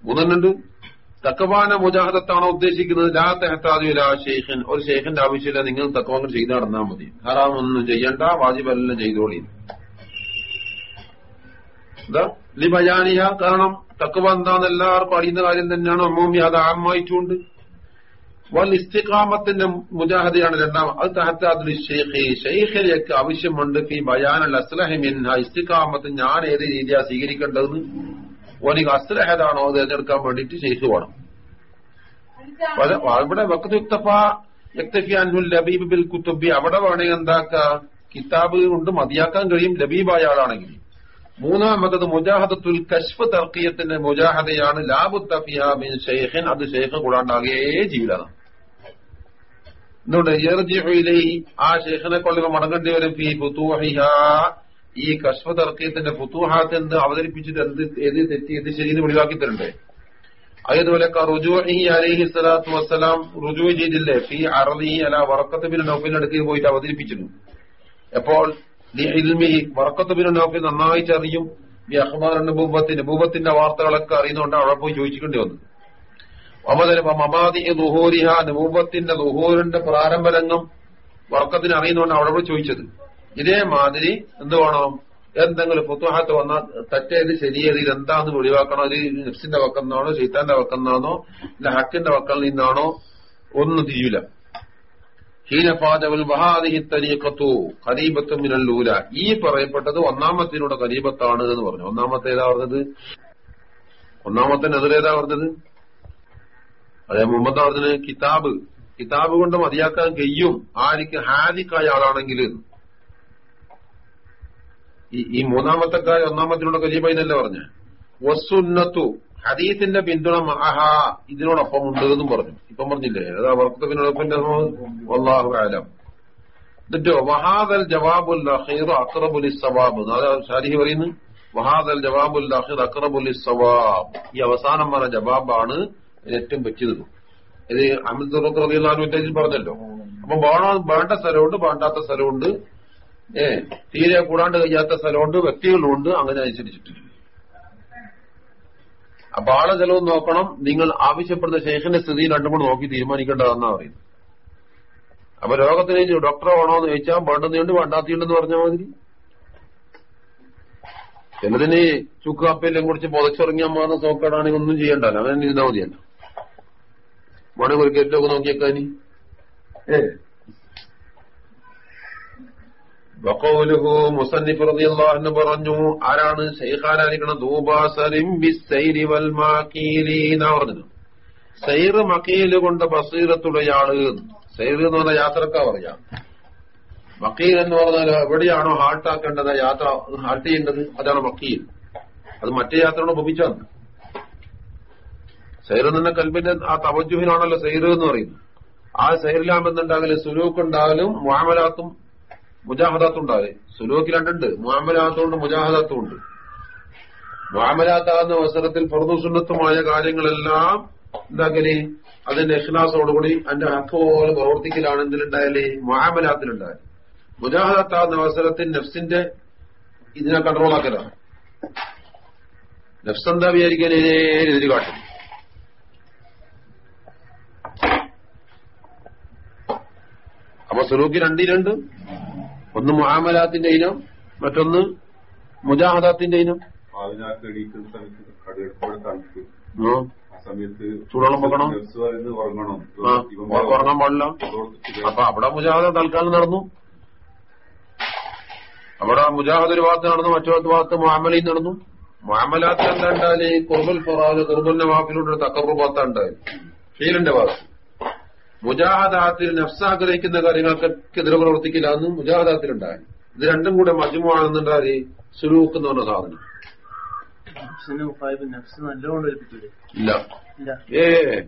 മൂന്നെണ്ണുണ്ട് തക്കവാന മുജാഹദത്താണോ ഉദ്ദേശിക്കുന്നത്? ലാ തെഹത്താദില ഷെയ്ഖൻ ഒരു ഷെയ്ഖിന്റെ ആവശ്യമില്ല നിങ്ങൾ തക്കവാങ്ങൾ ചെയ്ത് നടന്നാൽ മതി. ഹറാം ഒന്നും ചെയ്യണ്ട വാജിബെല്ലാം ചെയ്തോളി. ലിബയാനിയ കാരണം തക്കവ എന്താന്ന് എല്ലാവർക്കും അറിയുന്ന കാര്യം തന്നെയാണ്. അമ്മൂമി അത് ആമായിട്ടുണ്ട് വൽ ഇസ്തിഖാമത്തിന്റെ മുജാഹദയാണ് രണ്ടാം അത് തഹത്താദുൽ ഷെയ്ഖി ഷെയ്ഖിലേക്ക് ആവശ്യമുണ്ട് ഫി ബയാനൽ അസ്ലഹി മിൻഹ. ഇസ്തിഖാമത്ത് ഞാൻ ഏത് രീതിയാ സ്വീകരിക്കേണ്ടതെന്ന്? ഓനിക്ക് അസ്ലഹതാണോ തിരഞ്ഞെടുക്കാൻ വേണ്ടിയിട്ട് ഷെയ്ഖ് വേണം ഇവിടെ വക്കത്ത് യുക്തഫ യക്തഫി അൻഹുൽ ലബീബ് ബിൽ കുത്തുബി. അവിടെ വേണമെങ്കിൽ എന്താക്ക? കിതാബ് കൊണ്ട് മതിയാക്കാൻ കഴിയും ലബീബ് ആളാണെങ്കിൽ. മൂന്നാമത്തത് മുജാഹദത്തുൽ കശ്ഫ് തർക്കീയത്തിന്റെ മുജാഹദയാണ്. ലാബുത്തഫിഹ ബിൻ ഷെയ്ഖിൻ അത് ഷെയ്ഖ് കൂടാണ്ടാകേ ജീവിതമാണ് എന്തുകൊണ്ട് ആ ഷെയ്ഖിനെ കൊള്ളുക മടങ്ങേണ്ടി വരും. ഫി പുത്തൂഹിഹ ഈ കശ്വ തർക്കീത്തിന്റെ പുത്തൂഹാത്ത് എന്ത്? അവതരിപ്പിച്ചിട്ട് എന്ത് ഏത് തെറ്റി ഏത് ശരി വെളിവാക്കി തരണ്ടേ. അലഹി സ്വലാത്തു വസ്സലാം റുജു ചെയ്തില്ലേ? ഫി അറലി അല വറക്കത്ത് പിന്നെ നൗഫിന്റെ അടുത്ത് പോയിട്ട് അവതരിപ്പിച്ചിരുന്നു. എപ്പോൾ ലി ഇൽമിഹി വറക്കത്ത് പിന്നെ നൗഫിൽ നന്നായിട്ട് അറിയും ഈ അഹ്മാൻ അനുഭൂപത്തിന്റെ ഭൂപത്തിന്റെ വാർത്തകളൊക്കെ അറിയുന്നതുകൊണ്ട് അവിടെ പോയി ചോദിച്ചിട്ടുണ്ട് വന്നു. അവതരം മമാദി ദുഹൂരിഹ നൂപത്തിന്റെ ദുഹൂറിന്റെ പ്രാരംഭരംഗം വർക്കത്തിന് അറിയുന്നതുകൊണ്ട് അവിടെ ചോദിച്ചത്. ഇതേമാതിരി എന്ത് വേണം? എന്തെങ്കിലും പുത്തുഹാത്ത് വന്നാൽ തെറ്റേത് ശരിയേത് ഇതെന്താന്ന് ഒഴിവാക്കണോ ഇത് നെഫ്സിന്റെ വക്കെന്നാണോ ചീത്താന്റെ വക്കന്നാണോ ഇല്ല ഹക്കിന്റെ വക്കൽ നിന്നാണോ? ഒന്നും തിരിയൂല. ഹീനഫാദവൽ വഹാദിഹി തരീഖത്തു ഖരീബത്തു ലൂല. ഈ പറയപ്പെട്ടത് ഒന്നാമത്തിനൂടെ ഖരീബത്താണ് എന്ന് പറഞ്ഞു. ഒന്നാമത്തെ ഏതാ പറഞ്ഞത്? ഒന്നാമത്തെ നെതിരേതാ പറഞ്ഞത്? അതേ മുമ്പത്തെ പറഞ്ഞത് കിതാബ് കിതാബ് കൊണ്ട് മതിയാക്കാൻ കഴിയും ആർക്ക് ഹാദിക്കായ ആളാണെങ്കിൽ. ഈ- മൂന്നാമത്തെ കാര്യം ഒന്നാമത്തിനോട് കരീബൈനല്ലേ പറഞ്ഞ? വസ്സുന്നത്തു ഹദീസിന്റെ പിന്തുണ മഹാ ഇതിനോടൊപ്പം ഉണ്ട് എന്നും പറഞ്ഞു. ഇപ്പം പറഞ്ഞില്ലേ? അതാ വർത്തത്തിനോടൊപ്പം വല്ലാഹു ആലം എന്നിട്ടോ വഹാദൽ ജവാബുൽ അഖീർ അക്റബുൽ സവാബ്. ഷാരിഹി പറയുന്നു വഹാദൽ ജവാബുൽ അഖീർ അക്റബുൽ സവാബ്. ഈ അവസാനം പറഞ്ഞ ജവാബാണ് ഏറ്റവും പറ്റിയത്. ഇത് അമിത് റബിള്ളാഹു പറഞ്ഞല്ലോ. അപ്പൊ വേണോ വേണ്ട സ്ഥലമുണ്ട് വേണ്ടാത്ത സ്ഥലമുണ്ട്. ഏ തീരെ കൂടാണ്ട് കഴിയാത്ത സ്ഥലമുണ്ട് വ്യക്തികളുണ്ട് അങ്ങനെ അനുസരിച്ചിട്ട് അപ്പൊ ആളെ ചെലവ് നോക്കണം. നിങ്ങൾ ആവശ്യപ്പെടുന്ന ശേഷന്റെ സ്ഥിതി രണ്ടും കൂടെ നോക്കി തീരുമാനിക്കേണ്ടതെന്നാ പറയുന്നത്. അപ്പൊ രോഗത്തിന് ഡോക്ടറെ വേണോ എന്ന് ചോദിച്ചാൽ വേണ്ടുന്നുണ്ട് വേണ്ടാത്തിയുണ്ടെന്ന് പറഞ്ഞ മാതിരി ചിലതിന് ചുക്കാപ്പെല്ലാം കുറിച്ച് പുതച്ചിറങ്ങിയാൽ മാത്രം സോക്കേടാണെങ്കിൽ ഒന്നും ചെയ്യണ്ടല്ലോ. അങ്ങനെ ഇരുന്നാൽ മതിയല്ലോ. ഒരു കെറ്റൊക്കെ നോക്കിയേക്കാനി. ഏ. വഖൗലുഹു മുസന്നിഫ് റളിയല്ലാഹു അൻഹു പറഞ്ഞു ആരാണ് ശൈഖാനായിരിക്കണം ദൂബാസലിം ബിസ്സൈരി വൽ മാഖീലീന പറഞ്ഞു സൈർ മക്കീൽ കൊണ്ട് ബസീറത്തുള്ളയാൾ സൈർ എന്ന് പറഞ്ഞ യാത്രക്കാ പറയാ. മക്കീൽ എന്ന് പറഞ്ഞാൽ എവിടെയാണോ ഹാൾട്ടാക്കേണ്ടത് യാത്ര ഹാൾട്ട് ചെയ്യേണ്ടത് അതാണ് മക്കീൽ അത് മറ്റേ യാത്രയോട് ഉപമിച്ചാണ് സൈർ എന്ന കൽബിന്റെ ആ തവജുഹിനാണല്ലോ സൈർ എന്ന് പറയുന്നത്. ആ സൈറിലാകുമ്പോണ്ടാകൽ സുലൂക്ക് ഉണ്ടാകലും മുഹാമലാത്തും മുജാഹദാത്തും ഉണ്ടാകൽ സുലൂക്ക് രണ്ടുണ്ട്. മുഹാമലാത്തുണ്ട് മുജാഹദാത്തും ഉണ്ട് മുഹാമലാത്താകുന്ന അവസരത്തിൽ പ്രദുസുന്നത്തുമായ കാര്യങ്ങളെല്ലാം എന്താക്കൽ? അതിന്റെ ഇഖ്ലാസോടുകൂടി അതിന്റെ ഹക്ക് പോലെ പ്രവർത്തിക്കലാണ് എന്തിലുണ്ടായാൽ മുഹാമലാത്തിലുണ്ടായാൽ മുജാഹദത്താകുന്ന അവസരത്തിൽ നെഫ്സിന്റെ ഇതിനെ കൺട്രോളാക്കലാണ് നെഫ്സ് എന്താ വിചാരിക്കാൻ എതിര് കാട്ടും. അപ്പൊ സുലൂക്ക് രണ്ടിനുണ്ട് ഒന്ന് മുഹാമലാത്തിന്റെ ഇനം മറ്റൊന്ന് മുജാഹദാത്തിന്റെ ഇനം. ഉ- ഉറങ്ങാൻ പാടില്ല. അപ്പൊ അവിടെ മുജാഹദ തൽക്കാലം നടന്നു. അവിടെ മുജാഹദ ഒരു ഭാഗത്ത് നടന്നു മറ്റു ഭാഗത്ത് മുഹാമലയും നടന്നു. മുഹാമലാത്ത് എന്താ ഉണ്ടാൽ കുർബുൽ ഫറാദ് കുർബുലിന്റെ വാക്കിലൂടെ തക്കറുബാത്ത ഉണ്ടായി ഫീലിന്റെ ഭാഗത്ത്. മുജാഹദാത്തിൽ നഫ്സ് ആഗ്രഹിക്കുന്ന കാര്യങ്ങൾക്കെതിരെ മുജാഹദാത്തിൽ ഉണ്ടായി ഇത് രണ്ടും കൂടെ മജുമാണെന്നുണ്ടാ സുലൂക്ക് എന്ന് പറഞ്ഞ സാധനം. ഇല്ല. ഏ.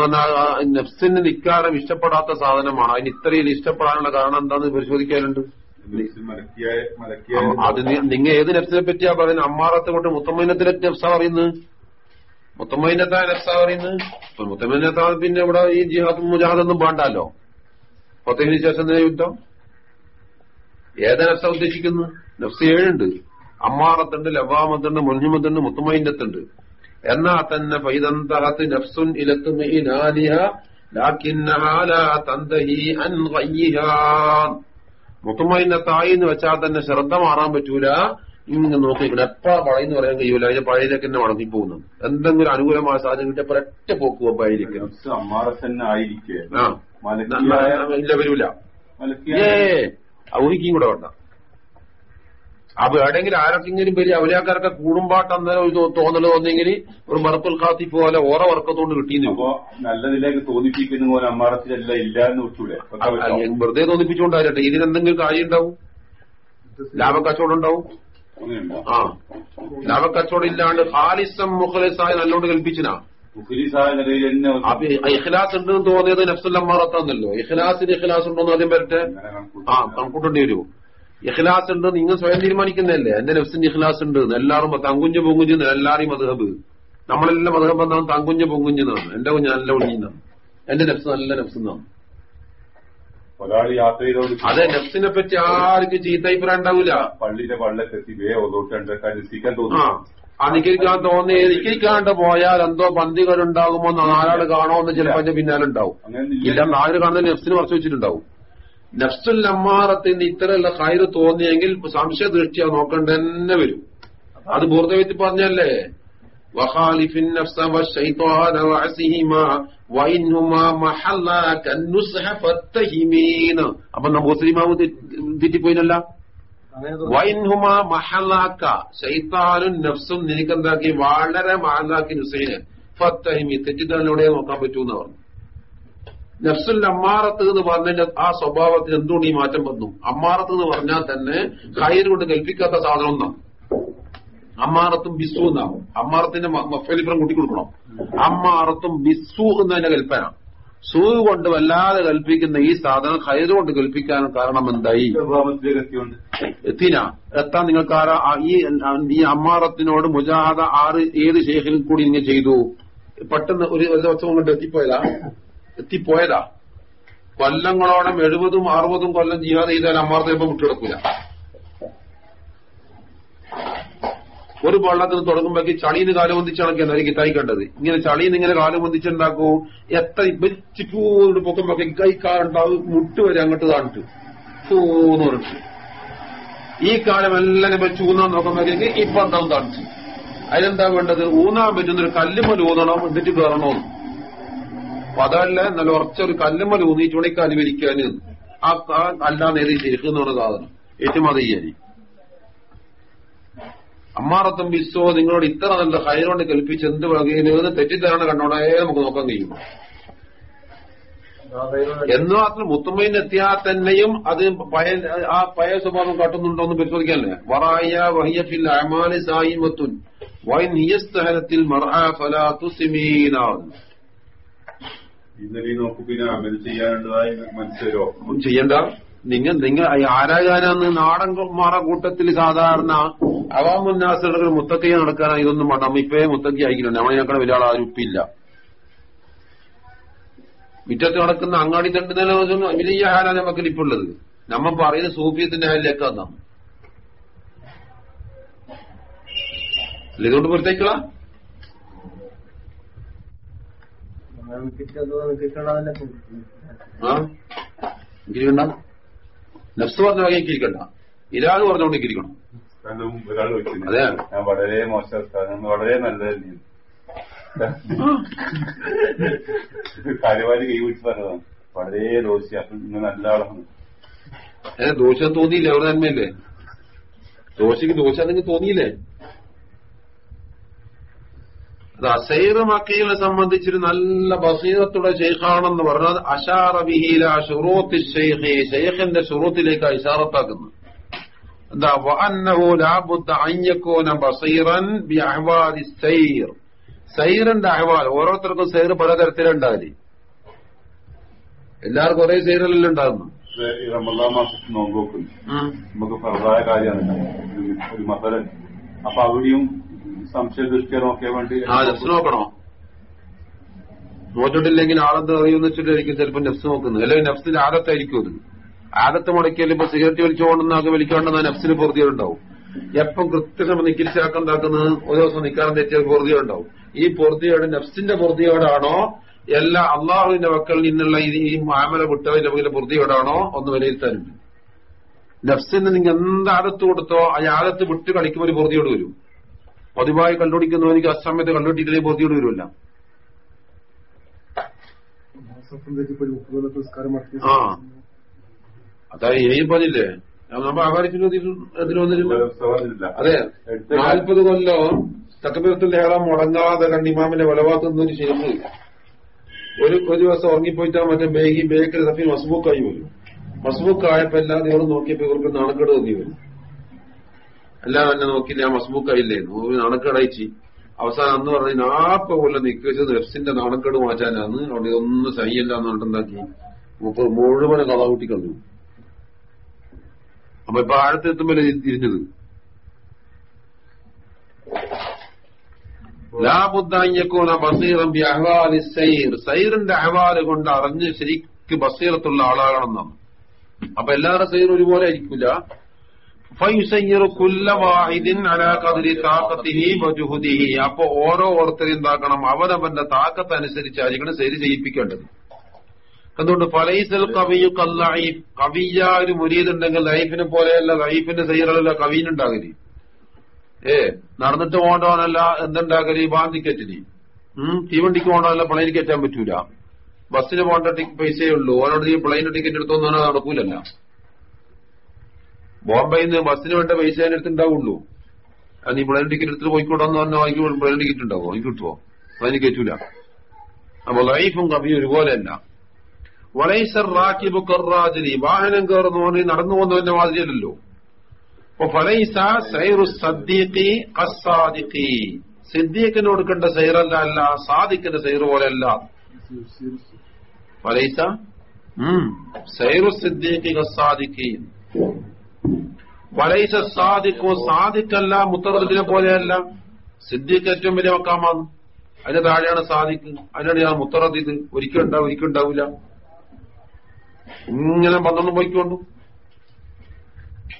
പറഞ്ഞാൽ ആ നഫ്സിന് നിക്കാരം ഇഷ്ടപ്പെടാത്ത സാധനമാണ്. അതിന് ഇത്രയും ഇഷ്ടപ്പെടാനുള്ള കാരണം എന്താന്ന് പരിശോധിക്കാനുണ്ട്? മലക്കിയായ മലക്കിയായ അത് നിങ്ങൾ ഏത് നഫ്സിനെ പറ്റിയാ പറയുന്നത് അമ്മാറത്തെ കൊണ്ട് മുത്തമ്മനത്തിലെ നഫ്സാ പറയുന്നത്? മുത്തമ്മൈനത്തായ നഫ്സാ പറയുന്നത് പിന്നെ ഇവിടെ ഈ ജിഹാദും മുജാഹദൊന്നും വേണ്ടല്ലോ ഫത്തേഹിന് ശേഷം തന്നെ യുദ്ധം? ഏതാ നഫ്സ ഉദ്ദേശിക്കുന്നു നഫ്സ് ഏഴുണ്ട്. അമ്മാറത്തുണ്ട് ലവാമത്തുണ്ട് മുൻഹിമത്തുണ്ട് മുത്തുമൈന്റെത്തുണ്ട് എന്നാ തന്നെ ഫൈതന്തഹത്ത് നഫ്സുൻ ലാ തന്തഹി അൻ എന്ന് വെച്ചാൽ തന്നെ ശ്രദ്ധ മാറാൻ പറ്റൂല. ഇങ്ങനെ ഇവിടെ എപ്പോഴാ പഴയെന്ന് പറയാൻ കഴിയൂല. അതിന്റെ പഴയിലേക്ക് തന്നെ മടങ്ങി പോകുന്നത് എന്തെങ്കിലും അനുകൂലമായ സാധനം കിട്ടിയ ഒറ്റ പോക്ക് മലക്കിയായ ഇല്ല വരൂല. ഏ കൂടെ വേണ്ട. അപ്പൊ എവിടെയെങ്കിലും ആരൊക്കെങ്കിലും വലിയ അവലാക്കാരൊക്കെ കൂടുമ്പാട്ട് അന്നേരം ഒരു തോ- തോന്നൽ തോന്നിയെങ്കിൽ ഒരു മറപ്പുൽ കാത്തി പോലെ ഓരോ വർക്കത്തോണ്ട് കിട്ടിയെന്ന് അപ്പൊ നല്ലതിലേക്ക് തോന്നിപ്പിക്കുന്ന പോലെ അമ്മാറത്തിലല്ല ഇല്ല എന്ന് വിട്ടൂടെ ഒക്കെ വെറുതെ തോന്നിപ്പിച്ചുകൊണ്ടായിരട്ടെ ഇതിനെന്തെങ്കിലും കാര്യം ഉണ്ടാവും ലാഭക്കച്ചവടം ഉണ്ടാവും? ആ. ലാഭക്കച്ചവടം ഇല്ലാണ്ട് ഹാലിസം മുഖലിസായി നല്ലോണ്ട് കൽപ്പിച്ചിനാ. ഇഖ്ലാസ് ഉണ്ടെന്ന് തോന്നിയത് നഫ്സുല്ലമ്മാറത്താന്നല്ലോ. ഇഖ്ലാസിന് ഇഖ്ലാസ് ഉണ്ടോന്ന് ആദ്യം വരട്ടെ. ആ കണക്കൂട്ടേണ്ടി വരുമോ ഇഖ്ലാസ് ഉണ്ട് നിങ്ങൾ സ്വയം തീരുമാനിക്കുന്നതല്ലേ? എന്റെ നഫ്സിന് ഇഖ്ലാസ് ഉണ്ട് എല്ലാവരും തങ്കുഞ്ഞ് പൊങ്കുഞ്ഞ് എല്ലാരെയും മധുഹബ് നമ്മളെല്ലാം മധുഹബ് എന്നാണ് തങ്കുഞ്ഞ് പൊങ്കുഞ്ഞെന്നാണ് എന്റെ കുഞ്ഞ് നല്ല ഒഴിഞ്ഞാണ് എന്റെ നഫ്സ് നല്ല നഫ്സ് എന്നാണ്. ഒരാൾ യാത്ര ചെയ്തോണ്ട് അതെ നെഫ്സിനെ പറ്റി ആർക്കും ചീത്തയിപ്പറ ഉണ്ടാവില്ല പള്ളിയുടെ പള്ളക്കെത്തി വേ രസിക്കാൻ ആ തോന്നുന്നു. ആ നിക്കരിക്കാൻ തോന്നി. നിക്കരിക്കാണ്ട് പോയാൽ എന്തോ പന്തികൾ ഉണ്ടാകുമോ നാലാട് കാണുമെന്ന് ചിലപ്പോ അതിന്റെ പിന്നാലെ ഉണ്ടാവും ഇല്ല. നാല് കാണുന്ന നെഫ്സിന് കുറച്ച് വെച്ചിട്ടുണ്ടാവും. നഫ്സുൽ അമ്മാറത്തിന് ഇത്തരമുള്ള കാര്യം തോന്നിയെങ്കിൽ സംശയ ദൃഷ്ടിയാ നോക്കേണ്ട തന്നെ വരും. അത് ബോധവെത്തി പറഞ്ഞല്ലേ? വഖാലിഫിൻ അപ്പൊ മുസ്ലിമാവ് തെറ്റിപ്പോയിനല്ല? വൈൻഹുമാ മഹലാക്ക. ശൈത്താനും നഫ്സും നിനക്കെന്താക്കി? വളരെ മഹലാക്കി നുസൈന് ഫത്തഹിമി. തെറ്റിദ്ധാരണയോടെ നോക്കാൻ പറ്റൂന്ന് പറഞ്ഞു. നഫ്സുൽ അമ്മാറത്ത് എന്ന് പറഞ്ഞതിന്റെ ആ സ്വഭാവത്തിന് എന്തുകൊണ്ട് ഈ മാറ്റം വന്നു? അമ്മാറത്ത് എന്ന് പറഞ്ഞാൽ തന്നെ ഹൈർ കൊണ്ട് കൽപ്പിക്കാത്ത സാധനം ഒന്നാണ്. അമ്മാറത്തും ബിസു എന്നാകും അമ്മാറത്തിന്റെ മഫലിപ്പുറം കൂട്ടി കൊടുക്കണം അമ്മാറത്തും ബിസു എന്നതിന്റെ കൽപ്പന. സൂ കൊണ്ട് വല്ലാതെ കൽപ്പിക്കുന്ന ഈ സാധനം ഹൈദ് കൊണ്ട് കൽപ്പിക്കാൻ കാരണം എന്തായി? എത്തിന. എത്താൻ നിങ്ങൾക്ക് ആരാ? ഈ ഈ അമ്മാറത്തിനോട് മുജാഹദ ആറ് ഏത് ശേഖരിൽ കൂടി ഇങ്ങനെ ചെയ്തു? പെട്ടെന്ന് ഒരു ദിവസം കൊണ്ട് എത്തിപ്പോയതാ? എത്തിപ്പോയതാ. കൊല്ലങ്ങളോളം എഴുപതും അറുപതും കൊല്ലം ജിഹാദ് ചെയ്താൽ അമ്മാറത്തെ ഇപ്പൊ വിട്ടുകിടക്കൂല ഒരു പള്ളത്തിന് തുടങ്ങുമ്പോഴേക്ക് ചളിന്ന് കാലം പൊന്തിച്ചാണ് എനിക്ക് കണ്ടത്. ഇങ്ങനെ ചളിന്ന് ഇങ്ങനെ കാലം ഒന്നിച്ചുണ്ടാക്കൂ എത്ര വെച്ചിപ്പൂന്ന് പൊക്കുമ്പോഴേക്ക് കൈ കാണ്ടാവും മുട്ട് വരെ അങ്ങോട്ട് താണിട്ട് പൂന്ന് പറഞ്ഞിട്ട്. ഈ കാലം എല്ലാം വെച്ച് ഊന്നാൻ നോക്കുമ്പോഴേക്ക് ഇപ്പൊ എന്താ കാണിച്ചു അതിലെന്താ വേണ്ടത്? ഊന്നാൻ പറ്റുന്ന ഒരു കല്ലുമൽ ഊന്നണം എന്നിട്ട് കയറണമെന്ന് അപ്പൊ അതല്ല നല്ല ഉറച്ചൊരു കല്ലുമൽ ഊന്നി ചുണിക്കാൽ വിരിക്കാന്. ആ അല്ലാതെ ഏത് ശരിക്കും എന്ന് പറഞ്ഞ സാധനം. ഏറ്റവും അത് അമ്മാറത്തും ബിസ്സോ നിങ്ങളോട് ഇത്ര നല്ല ഹൈറോണ്ട് കൽപ്പിച്ച് എന്ത് വകയിലെന്ന് തെറ്റിദ്ധാരണ കണ്ടോടേ നമുക്ക് നോക്കാൻ കഴിയും. എന്ന് മാത്രം മുത്തുമ്മയിൽ എത്തിയാൽ തന്നെയും അത് പയ ആ പയ സ്വഭാവം കാട്ടുന്നുണ്ടോ എന്ന് പരിശോധിക്കാനല്ലേ? വറായ വഹിയഫിൽ അമാലി സായിമത്തുൻ മത്തുൻ വൈ മർആ ഫലാ തുസിമീനാവുന്നു ഇന്നലെ നോക്കു പിന്നെ അമൽ ചെയ്യാനുള്ളതായി മനസ്സിലോ ചെയ്യണ്ട. നിങ്ങൾ നിങ്ങൾ ആരാകാനാന്ന് നാടൻ മാറ കൂട്ടത്തിൽ സാധാരണ അവാമുന്നാസുകൾ മുത്തക്കയെ നടക്കാനാ ഇതൊന്നും വേണ്ട. നമ്മ ഇപ്പേ മുത്തക്കി അയക്കുന്നുണ്ട്. നമ്മളതിനേക്കാൾ വലിയ ആൾ ആരും ഇപ്പില്ല മുറ്റത്ത് നടക്കുന്ന അങ്ങാടി തണ്ട് നില വലിയ ഹാല നമുക്ക് ഇപ്പുള്ളത് നമ്മ പറയുന്ന സൂഫിയത്തിന്റെ ഹാലിലേക്ക് അതാ അല്ല ഇതുകൊണ്ട് പുറത്തേക്കളാ ആ? ഇങ്ങനെ ഇരിക്കണ്ട നഫ്സ് പറഞ്ഞ വകയെ ഇരിക്കണ്ട. ഇരാൾ പറഞ്ഞുകൊണ്ട് വെച്ചിരുന്നു അതെ. ഞാൻ വളരെ മോശം വളരെ നല്ലതല്ലേ കാര്യവാരി പറഞ്ഞതാണ്. വളരെ ദോശ നല്ല ആളാണ്. ഏ ദോഷം തോന്നിയില്ലേ? അവിടെ നന്മയല്ലേ ദോശക്ക് ദോഷം നിങ്ങൾക്ക് തോന്നിയില്ലേ? അത് അസൈർ മക്കീലെ സംബന്ധിച്ചൊരു നല്ല ബസീറത്തുള്ള ഷെയ്ഖാണെന്ന് പറഞ്ഞാൽ അഷാറ ബിഹീല ഷുറൂത്തി ഷെയ്ഖി ഷെയ്ഖിന്റെ ഷുറൂത്തിലേക്ക് ഇഷാറത്താക്കുന്നു എന്താ? വഅന്നഹു ലാബുദ്ദ അൻ ബസീറൻ ബി അഹ്വാലി സൈർ. സൈറിന്റെ അഹ്വാൽ ഓരോരുത്തർക്കും സൈർ പലതരത്തിലുണ്ടാവില്ലേ എല്ലാവർക്കും ഒരേ സൈറല്ലേ ഉണ്ടാകുന്നു റമദാൻ മാസത്തിൽ നോമ്പ് നമുക്ക് ഫറദായ കാര്യമാണ്. ഒരു മസലൻ. അപ്പൊ അവിടെയും സംശയ ദൃഷ്ടിയെ നോക്കിയാൻ വേണ്ടി ആ ജസ് നോക്കണോ? നോറ്റിട്ടില്ലെങ്കിൽ ആളെന്ത് അറിയുമെന്ന് വെച്ചിട്ടായിരിക്കും ചിലപ്പോൾ നെഫ്സ് നോക്കുന്നത്. അല്ലെങ്കിൽ നെഫ്സിന്റെ ആദത്തായിരിക്കും അത്. ആദത്ത് മുടക്കിയാൽ ഇപ്പൊ സിഗരറ്റ് വലിച്ചുകൊണ്ടെന്നൊക്കെ വലിക്കാണ്ടെന്ന നെഫ്സിന് പൊറുതിയുണ്ടാവും. എപ്പം കൃത്യസമയം നിക്കിരിച്ചാക്കുണ്ടാക്കുന്നത് ഒരു ദിവസം നിക്കാരം തെറ്റിയ പൊറുതിയുണ്ടാവും. ഈ പൊറുതിയോട് നെഫ്സിന്റെ പൊറുതിയോടാണോ? എല്ലാ അള്ളാഹുവിന്റെ മക്കളിൽ നിന്നുള്ള ഈ- മാമല വിട്ടതിന്റെ മുകളിലെ പൊറുതിയോടാണോ? ഒന്ന് വിലയിരുത്താനുണ്ട്. നെഫ്സിന് നിങ്ങൾ എന്ത് ആദത്ത് കൊടുത്തോ ആ ആദത്ത് വിട്ട് കളിക്കുമ്പോൾ ഒരു പൊറുതിയോട് വരും. പതിവായി കണ്ടുപിടിക്കുന്നവനിക്ക് അസമയത്ത് കണ്ടുപിടിക്കില്ലേ ബോധ്യോട് വരുമല്ല ആ. അതായത് ഇനിയും പറഞ്ഞില്ലേ നമ്മൾ ആകാരിച്ചില്ല കൊല്ലോ സവാലില്ല അതെ. നാൽപ്പത് കൊല്ലം മുടങ്ങാതെ കണ്ട് ഇമാമിനെ വലവാക്കുന്ന ഒരു ശരിക്ക് ഒരു ഒരു ദിവസം ഉറങ്ങിപ്പോയിട്ടാ മറ്റേ ബേഗി ബേക്കറി തപ്പി മസ്ബൂക്കായി വരും മസ്ബൂക്കായപ്പോ എല്ലാ ദിവസവും നോക്കിയപ്പോ ഇവർക്ക് നാണക്കേട് തോന്നി വരും എല്ലാം എന്നെ നോക്കി ഞാൻ മസ്മൂക്കായില്ലേ നോക്കി നാണക്കേടായിച്ചി. അവസാനം അന്ന് പറഞ്ഞ് നാപ്പ കൊല്ലം നിക്കച്ചത് നെഫ്സിന്റെ നാണക്കേട് മാറ്റാനാന്ന്. അവിടെ ഒന്നും സഹിയല്ല എന്ന് പറഞ്ഞിട്ടുണ്ടാക്കി മുപ്പത് മുഴുവനെ കഥ കൂട്ടി കളഞ്ഞു അപ്പൊ ഇപ്പൊ ആഴത്തെത്തുമ്പോൾ തിരിഞ്ഞത്? ബസീറം സൈറിന്റെ അഹ്വാൽ കൊണ്ട് അറിഞ്ഞ് ശരിക്ക് ബസീറത്തുള്ള ആളാകണം എന്നാണ്. അപ്പൊ എല്ലാവരുടെ സൈർ ഒരുപോലെ ആയിരിക്കില്ല അപ്പൊ ഓരോ ഓർത്തരും എന്താക്കണം? അവനവന്റെ താക്കത്ത് അനുസരിച്ചായിരിക്കണം ശരി ചെയ്യിപ്പിക്കേണ്ടത്. എന്തുകൊണ്ട്? ഫലൈസൽ കവിയു കല്ലൈഫ് കവിയ ഒരു മുരീതുണ്ടെങ്കിൽ ലൈഫിനെ പോലെയല്ല ലൈഫിന്റെ സൈറല്ല കവിയിനുണ്ടാകൽ. ഏ നടന്നിട്ട് പോകണ്ടവനല്ല എന്തുണ്ടാകൽ? ബാൻ ടിക്കറ്റിന് തീവണ്ടിക്ക് പോകണ്ടവനല്ല പ്ലെയിൻ കയറ്റാൻ പറ്റൂല. ബസ്സിന് പോകേണ്ട പൈസയുള്ളൂ പൈസയേ ഉള്ളൂ. ഓനോട് ഈ പ്ലെയിൻ ടിക്കറ്റ് എടുത്തോന്ന് നടക്കൂലല്ല. ബോംബെയിൽ നിന്ന് ബസ്സിന് വേണ്ട പൈസ അതിന്റെ അടുത്ത് ഉണ്ടാവുള്ളൂ. അത് നീ പ്ലെയിൻ ടിക്കറ്റ് എടുത്തിട്ട് പോയിക്കോട്ടെന്ന് പറഞ്ഞാൽ എനിക്ക് പ്ലെയിൻ ടിക്കറ്റ് ഉണ്ടാവോ? എനിക്ക് കിട്ടുമോ അതിന് കയറ്റൂല അപ്പൊ ലൈഫും കവിയും ഒരുപോലെയല്ല വലൈസർ റാക്കിബ് കറാജിലി വാഹനം കയറുന്നു പറഞ്ഞ് നടന്നു പോകുന്നവന്റെ മാതിരിയല്ലല്ലോ. അപ്പൊ ഫലൈസ സൈറു സദ്ദീഖി കസാദിഖി സിദ്ദീഖിന് കൊടുക്കേണ്ട സൈറല്ല അല്ല സാദിഖിന്റെ സൈറ് പോലെയല്ല ഫലൈസ സൈറു സിദ്ദീഖി കസാദിഖി വലൈസ സാദിഖു സാദിഖല്ല മുത്തറദിനെ പോലെയല്ല. സിദ്ദീഖ് ഏറ്റവും വലിയ മക്കാമാണ്. അതിന്റെ താഴെയാണ് സാദിഖ്. അതിനാണ് മുത്തറദിത് ഒരിക്കലും ഉണ്ടാവും ഒരിക്കലും ഉണ്ടാവില്ല ഇങ്ങനെ പന്ത്രണ്ട് പോയിക്കൊണ്ടു.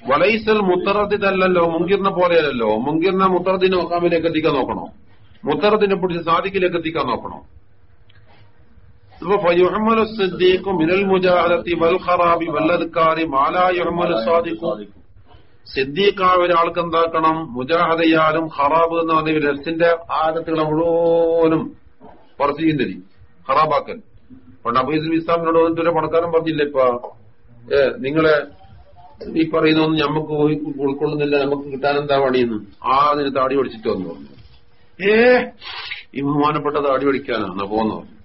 വലൈസൽ മുത്തറദിതല്ലല്ലോ മുങ്കിറിനെ പോലെയല്ലല്ലോ. മുങ്കിറിനെ മുത്തറദിനെ മക്കാമിലേക്ക് എത്തിക്കാൻ നോക്കണോ? മുത്തറദിനെ പിടിച്ച് സാദിഖിലേക്ക് എത്തിക്കാൻ നോക്കണോ? സിദ്ദീഖായ ഒരാൾക്ക് എന്താക്കണം? മുജാഹദയാലും ഖറാബ് എന്ന് പറഞ്ഞ രസിന്റെ ആദത്തുകളെ മുഴുവനും പറച്ചു ചെയ്യുന്നതി ഖറാബാക്കൽ പണ്ട് അബീസുൽ ഇസ്ലാമിനോട് വന്നിട്ട് ഒരു പറഞ്ഞില്ല ഇപ്പൊ? ഏ നിങ്ങളെ ഈ പറയുന്നൊന്നും ഞമ്മക്ക് ഉ- ഉൾക്കൊള്ളുന്നില്ല നമുക്ക് കിട്ടാൻ എന്താ പണിയെന്ന്? ആ അതിന് താടി ഒടിച്ചിട്ട് വന്നു. പറഞ്ഞു ഏ ഈ ബഹുമാനപ്പെട്ട താടി ഒടിക്കാനാണ് പോന്നു?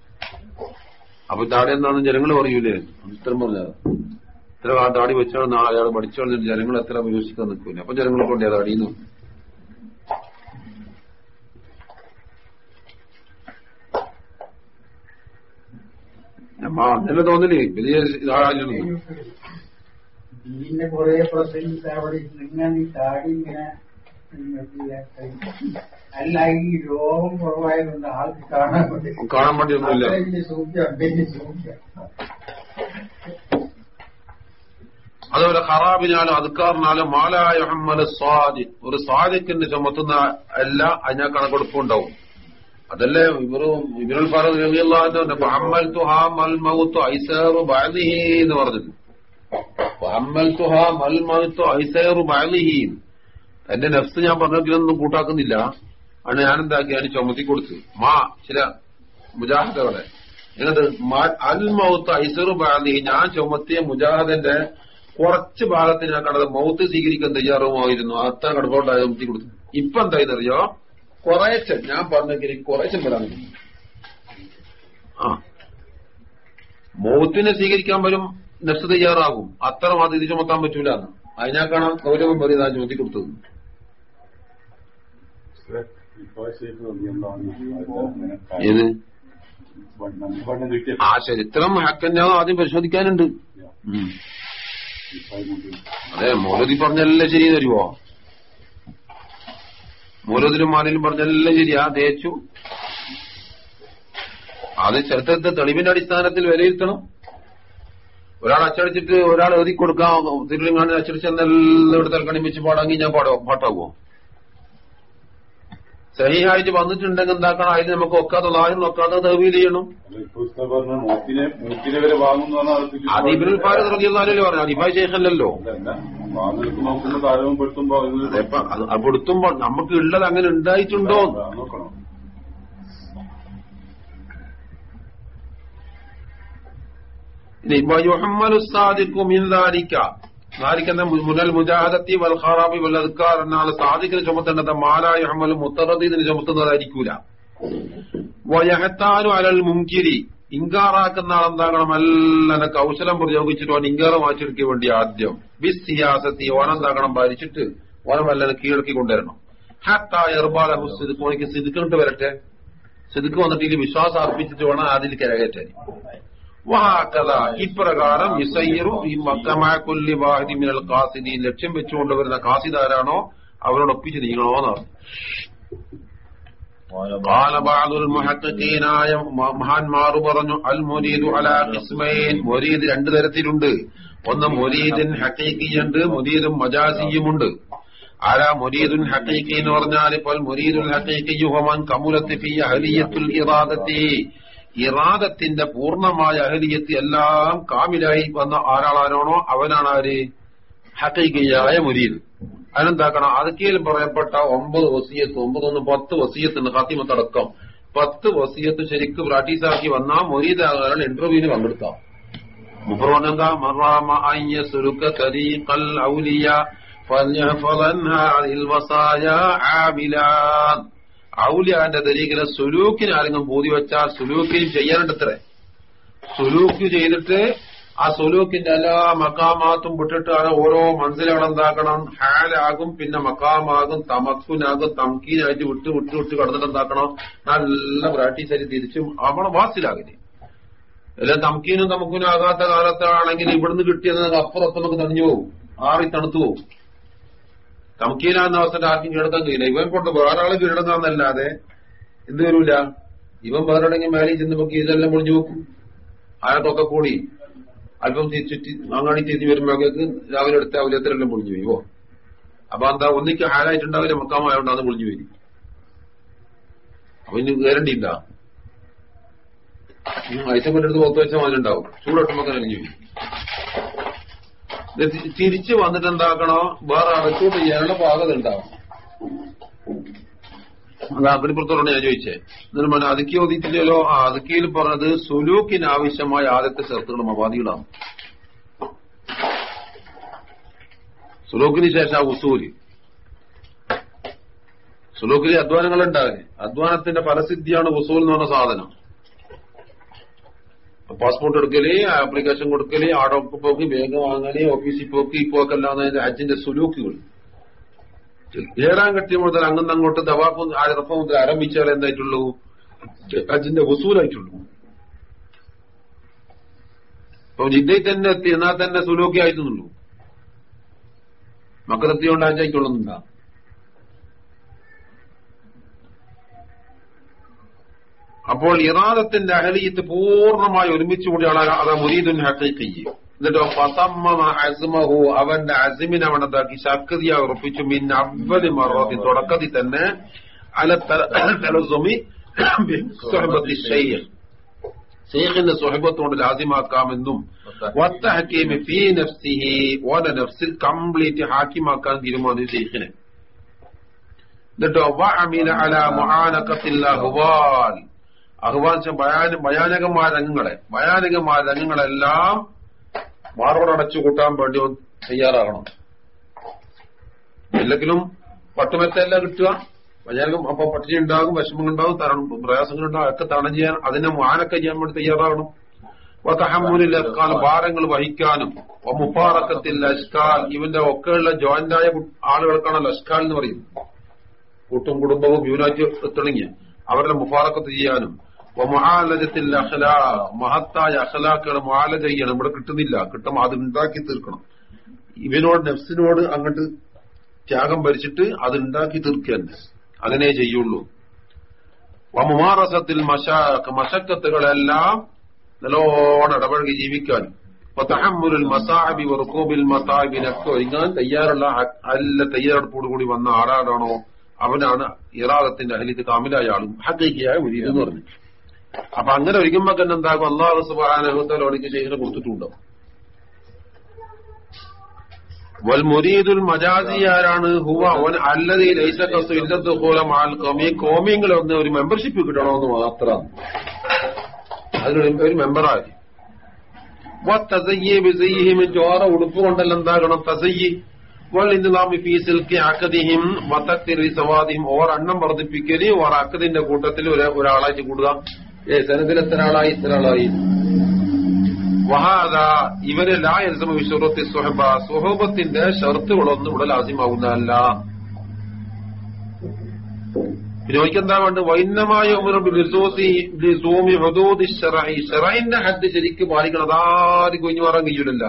അപ്പൊ താടി എന്താണ് ജനങ്ങൾ പറയൂലേ? ഇത്രയും പറഞ്ഞത്. ഇത്ര ആ താടി വെച്ചാണ് നാളെ അയാൾ പഠിച്ചു ജനങ്ങൾ എത്ര വിമർശിക്കാൻ നിൽക്കൂല? അപ്പൊ ജനങ്ങളെ കൊണ്ട് നമ്മ അങ്ങനെ തോന്നില്ലേ വലിയ ഇതാളായിരുന്നു കുറെ പ്രസംഗിച്ച് താടി ഇങ്ങനെ അല്ല ഈ രോഗം കുറവായതുകൊണ്ട് ആൾക്ക് കാണാൻ വേണ്ടി കാണാൻ വേണ്ടി ഒന്നുമില്ല സൂക്ഷ്യം സൂക്ഷ്യം അതുപോലെ ഹറാബിനാലും അതുക്കാറിനാലും മാലായ അഹമ്മദ് സ്വാദി ഒരു സ്വാദിക്കിന്റെ ചുമത്തുന്ന എല്ലാ അതിനാ കണക്കെടുപ്പുണ്ടാവും അതല്ലേ ഇവർ ഇവരുൽ ഫറദ് എന്ന് പറഞ്ഞു ഐസേറു ബാലിഹി എന്റെ നെഫ്സ് ഞാൻ പറഞ്ഞെങ്കിലൊന്നും കൂട്ടാക്കുന്നില്ല. ആണ് ഞാനെന്താക്കി? അതിന് ചുമത്തി കൊടുത്തു. മാ ചില മുജാഹിദകളെ. എന്നിട്ട് മ- അൽ ഐസറു ബാലിഹി ഞാൻ ചുമത്തിയ മുജാഹിദന്റെ കുറച്ച് ഭാഗത്തിന് ഞാൻ കണ്ടത് മൗത്ത് സ്വീകരിക്കാൻ തയ്യാറുമായിരുന്നു. അത്ര കടപ്പോട്ടായി ചുമത്തി കൊടുത്തു. ഇപ്പൊ എന്തായെന്നറിയോ? കുറേശ്ശെ ഞാൻ പറഞ്ഞെങ്കിൽ കുറേശ്ശെ വരാൻ ആ. മൗത്തിനെ സ്വീകരിക്കാൻ വരും നെഫ്സ് തയ്യാറാകും. അത്ര മാത്രം ഇത് ചുമത്താൻ പറ്റൂല. അതിനാക്കാണ് ഗൗരവം പറയുന്നത് ചുമത്തി കൊടുത്തത്. ഏത്? ആ ചരിത്രം ഹക്കന്റെ ആദ്യം പരിശോധിക്കാനുണ്ട്. അതെ മോലതി പറഞ്ഞല്ലേ ശരി തരുവോ? മോലതിലും മാലിലും പറഞ്ഞല്ലേ ശരി ആ തേച്ചു അത് ചരിത്രത്തെ തെളിവിന്റെ അടിസ്ഥാനത്തിൽ വിലയിരുത്തണം. ഒരാൾ അച്ചടിച്ചിട്ട് ഒരാൾ എഴുതി കൊടുക്കാം. തിരുലിങ്ങാണ്ട് അച്ചടിച്ചെന്നെല്ലാം എടുത്താൽ കണിമിച്ച് പാടാങ്കി ഞാൻ പാടോ പാട്ടാകുമോ സഹിയായിട്ട് വന്നിട്ടുണ്ടെങ്കിൽ എന്താക്കണം? അതിന് നമുക്ക് ഒക്കാതെ ലാഹിർ നോക്കാതെ തവീൽ ചെയ്യണം. അത് ഇബിനുൽ ഫാരത് റളിയല്ലാഹു പറഞ്ഞു അലിഫായ് ശേഖല്ലോ പെടുത്തുമ്പോ നമുക്ക് ഉള്ളത് അങ്ങനെ ഉണ്ടായിട്ടുണ്ടോ? ഇബ്ബാജ് മുഹമ്മദ് ഉസ്താദിക്കും ഇനി മു- മുനൽ മുജാഹദത്തി വൽ ഖറാബി വൽ അദ്കാർ എന്നാണ് സാദിഖിന് ചുമത്തേണ്ടത് മാലാ യുഹമ്മലു മുത്തറദീദിന് ചുമത്തുന്നതായിരിക്കൂല. വയഹത്താനു അലൽ മുങ്കിരി ഇങ്കാറാക്കുന്ന ആളെന്താകണം നല്ല കൗശലം പ്രയോഗിച്ചിട്ട് ഓൻ ഇങ്കാറ് മാറ്റിയെടുക്കാൻ വേണ്ടി ആദ്യം. ബിസ് സിയാസത്തി. ഓനെന്താകണം ഭരിച്ചിട്ട് ഓനെ വല്ലതും കീഴടക്കി കൊണ്ടുവരണം. ഹത്താ സിദുക്കിട്ട് സിദ്ക്ക് ഓനിക്ക് സിദ്ക്കിട്ട് വരട്ടെ. സിദുക്ക് വന്നിട്ട് ഇതിൽ വിശ്വാസം അർപ്പിച്ചിട്ട് വേണം അതിൽ കരകയറ്റാൻ. ഇപ്രകാരം ഇസയ്യറു ഈ മക്കമാക്കുല്ലി വാഹിദി മിനൽ കാസിദി ലക്ഷ്യം വെച്ചുകൊണ്ട് വരുന്ന കാസിദാരാണോ അവരോടൊപ്പിച്ച് നീങ്ങണോന്നാണ് മഹത്തീനായ മഹാന്മാർ പറഞ്ഞു അൽ മുരീദു അലാ കിസ്മൈൻ മുരീദ് രണ്ടു തരത്തിലുണ്ട്. ഒന്ന് മുരീദിൻ ഹക്കീക്കിയുണ്ട് മുരീദും മജാസിയുമുണ്ട്. ആരാ മുരീദുൻ ഹക്കീക്കി എന്ന് പറഞ്ഞാൽ ഇപ്പോൾ മുരീദുൽ ഹക്കീക്കി യുഹമാൻ കമുലത്തിഫിയ ഹലിയത്തുൽ ഇറാദത്തി. ഇറാദത്തിന്റെ പൂർണമായ അഹലിയത്ത് എല്ലാം കാമിലായി വന്ന ആരാളാരാണോ? അവനാണ് ആര്? ഹക്കൈകയായ മുരീദ്. അതിനെന്താക്കണം? അതൊക്കെ പറയപ്പെട്ട ഒമ്പത് വസീയത്ത് ഒമ്പതൊന്ന് പത്ത് വസീയത്തുണ്ട് ഖാത്തിമത്തടക്കം പത്ത് വസീയത്ത് ശരിക്കും പ്രാക്ടീസാക്കി വന്നാൽ മുരീദാകാരൻ ഇന്റർവ്യൂവിന് പങ്കെടുക്കാം ഫൽയഹ്ഫളൻഹാ അൽ വസായ ഔലിയാന്റെ ദരീകല സുലൂക്കിന് ആരെങ്കിലും ബോധി വെച്ചാൽ സുലൂക്കിനും ചെയ്യാനുണ്ടത്രേ സുലൂക്ക് ചെയ്തിട്ട് ആ സുലൂക്കിന്റെ എല്ലാ മക്കാമാത്തും വിട്ടിട്ടാണ് ഓരോ എന്താക്കണം? ഹാലാകും പിന്നെ മക്കാമാകും തമക്കുനാകും തംക്കീനായിട്ട് വിട്ട് വിട്ട് വിട്ട് കടന്നിട്ട് എന്താക്കണം? നല്ല പ്രാക്ടീസ് ആയിട്ട് തിരിച്ചും അവളെ വാസിലാകില്ലേ അല്ല തംക്കീനും തമക്കുനും ആകാത്ത കാലത്താണെങ്കിൽ ഇവിടുന്ന് കിട്ടിയത് അപ്പുറത്ത് നമുക്ക് തണിഞ്ഞു പോകും ആറി തണുത്തു പോകും തമക്കീനാന്ന അവസ്ഥ ആർക്കും കീഴടക്കാൻ കഴിയില്ല. ഇവൻ കൊണ്ട് വേറെ ആൾ കീഴടങ്ങാന്നല്ലാതെ എന്ത് വരൂല? ഇവൻ വേറെടങ്ങി മേലെ ചെന്ന് ഇതെല്ലാം പൊളിഞ്ഞു നോക്കും ആരൊക്കെ കൂടി അല്പം ചുറ്റി അങ്ങാടി തിരിഞ്ഞു വരുമ്പോഴേക്ക് രാവിലെ എടുത്ത അവലെത്രയെല്ലാം പൊളിഞ്ഞു പോയി. അപ്പൊ എന്താ ഒന്നിക്ക് ഹാലായിട്ടുണ്ടാവില്ല. മക്കാമായോണ്ട് അത് പൊളിഞ്ഞു വരും അപ്പൊ ഇനി കയറണ്ടിയില്ല ഐസമ്മന്റെ അടുത്ത് വെച്ചാൽ മതിലുണ്ടാവും. ചൂടൊട്ടുമ്പോ ഇത് തി- തിരിച്ച് വന്നിട്ട് എന്താക്കണോ? വേറെ അടച്ചോട്ട് ചെയ്യാനുള്ള പാകത ഉണ്ടാവും. അത് അഭിനപ്പുറത്തോടാണ് ഞാൻ ചോദിച്ചേ. എന്നിട്ട് മോനെ അതുക്കി ഓതിയിട്ടില്ലല്ലോ ആ അതുക്കിയിൽ പറഞ്ഞത് സുലൂക്കിന് ആവശ്യമായ ആദ്യത്തെ ചെറുത്തുകളും അപാധികളാണ് സുലൂക്കിന് ശേഷം ആ ഉസൂര് സുലൂക്കിലെ അധ്വാനങ്ങൾ അധ്വാനത്തിന്റെ ഫലസിദ്ധിയാണ് ഉസൂൽ എന്ന് പറഞ്ഞ സാധനം. പാസ്പോർട്ട് എടുക്കൽ ആപ്ലിക്കേഷൻ കൊടുക്കൽ ആടൊക്കെ പോക്ക് വേഗം വാങ്ങൽ ഓഫീസിൽ പോക്ക് ഈ പോക്കല്ലാന്ന് ഹജ്ജിന്റെ സുലൂക്കുകൾ ഏഴാം കെട്ടി മുതൽ അങ്ങനെ അങ്ങോട്ട് ദവാഫ് അറഫ മുതൽ ആരംഭിച്ചാൽ എന്തായിട്ടുള്ളൂ? ഹജ്ജിന്റെ വസൂലായിട്ടുള്ളൂ അപ്പൊ ജിദ്ദയിൽ തന്നെ എത്തി എന്നാൽ തന്നെ സുലൂക്കി ആയിട്ടുള്ളൂ മക്കളെത്തിയോണ്ട് അപ്പോൾ ഇറാദത്തിന്റെ അഹലിയത്ത് പൂർണമായി ഒരുമിച്ച് കൂടിയാണ് അത് മുരീദുൻ ഹഖീഖി. എന്നിട്ടോ ഫസമ്മമ അസ്മഹു അവന്റെ അസിമിനെ അവനതാക്കി ശക്തിയ ഉറപ്പിച്ചു. മിൻ അവലി മറത്തി തുടക്കത്തിൽ തന്നെ അല തലസുമി സുഹബത്തി ഷെയ്ഖ്. ഷെയ്ഖിന്റെ സുഹബത്ത് കൊണ്ട് ലാസിമാക്കാമെന്നും വത്തഹക്കീമി ഫീ നഫ്സിഹി ഓന നഫ്സിൽ കംപ്ലീറ്റ് ഹാക്കിമാക്കാൻ തീരുമാനിച്ചു ഷെയ്ഖിനെ. എന്നിട്ടോ വഅമില അല മുആനഖത്തിൽ അഹ്വാൽ അഹ്വാൻ വെച്ചാൽ ഭയാന ഭയാനകമായ രംഗങ്ങളെ. ഭയാനകമായ രംഗങ്ങളെല്ലാം കൂട്ടാൻ വേണ്ടി തയ്യാറാകണം. ഇല്ലെങ്കിലും പട്ടുമെത്തല്ല കിട്ടുക. ഭയാനകം അപ്പൊ പട്ടിണി ഉണ്ടാകും വിഷമങ്ങൾ ഉണ്ടാകും തരണം പ്രയാസങ്ങൾ ഉണ്ടാകും ഒക്കെ തരണം ചെയ്യാൻ അതിനെ മാനൊക്കെ ചെയ്യാൻ വേണ്ടി തയ്യാറാകണം. വതഹമ്മുലിൽ അസ്കാൽ ഭാരങ്ങൾ വഹിക്കാനും മുപ്പാറക്കത്തിൽ ലഷ്കാൽ ഇവന്റെ ഒക്കെയുള്ള ജോയിന്റായ ആളുകൾക്കാണ് ലഷ്കാൽ എന്ന് പറയുന്നത്. കൂട്ടും കുടുംബവും യൂനായിട്ട് തുടങ്ങിയ അവരുടെ മുഫാറക്കത്ത് ചെയ്യാനും മുഹാലജത്തിൽ അഖലാ മഹത്തായ അഖലാക്കുകൾ മുഹാല ചെയ്യണം. ഇവിടെ കിട്ടുന്നില്ല. കിട്ടും അത് ഉണ്ടാക്കി തീർക്കണം. ഇവനോട് നെഫ്സിനോട് അങ്ങോട്ട് ത്യാഗം ഭരിച്ചിട്ട് അത് ഉണ്ടാക്കി തീർക്കുക തന്നെ. അങ്ങനെ ചെയ്യുള്ളൂ. വമുമാറസത്തിൽ മശാക്ക് മശക്കത്തുകളെല്ലാം നല്ലോണം ഇടപഴകി ജീവിക്കാൻ. തഹമ്മുൽ മസാബി വെറുക്കോബിൽ മസാബിനൊക്കെ ഒരുങ്ങാൻ തയ്യാറുള്ള അല്ല നല്ല തയ്യാറെടുപ്പോട് കൂടി വന്ന ആരാടാണോ അവനാണ് ഇറാദത്തിന്റെ അഹലിത്ത് കാമിലായ ആളും ഹക്കൈക്കിയായ ഒരു പറഞ്ഞു അപ്പൊ അങ്ങനെ ഒരിക്കുമ്പോ തന്നെ എന്താകും? അള്ളാഹു സുബാനഹുത്തലോടിക്ക് ശേഷം കൊടുത്തിട്ടുണ്ടോ? വൽമുരീദുൽ മജാസി ആരാണ്? ഹുവ അവൻ അല്ലതി ലൈസക്കസ്തു ഇല്ലത്ത് പോലെ ആൽ കോമിയങ്ങൾ ഒന്ന് ഒരു മെമ്പർഷിപ്പ് കിട്ടണമെന്ന് മാത്രം. അതിനൊരു ഒരു മെമ്പറായി ചോറ ഉടുപ്പ് കൊണ്ടല്ല എന്താകണം? തസയ്യി. അക്കതിഹിം വത്തത്തിരി സവാദിയും ഓർ എണ്ണം വർദ്ധിപ്പിക്കൽ. ഓർ അക്കതിന്റെ കൂട്ടത്തിൽ ഒരു ഒരാളായിട്ട് കൂടുക. ഏ സനത്തിൽ എത്ര ആളായി? ഇത്ര ആളായി. വഹാദ ഇവർ ലാ എൽസമ വിശ്വറത്തി സുഹബ. സുഹബത്തിന്റെ ഷർത്തുകളൊന്നും ഇവിടെ ലാസ്യമാകുന്നതല്ല പിന്നെ എനിക്ക് എന്താ വേണ്ട വൈന്നമായ ഷെറൈന്റെ ഹദ് ശരിക്ക് പാലിക്കണം. അതാരും കുഞ്ഞു മാറാൻ കഴിയൂലല്ല.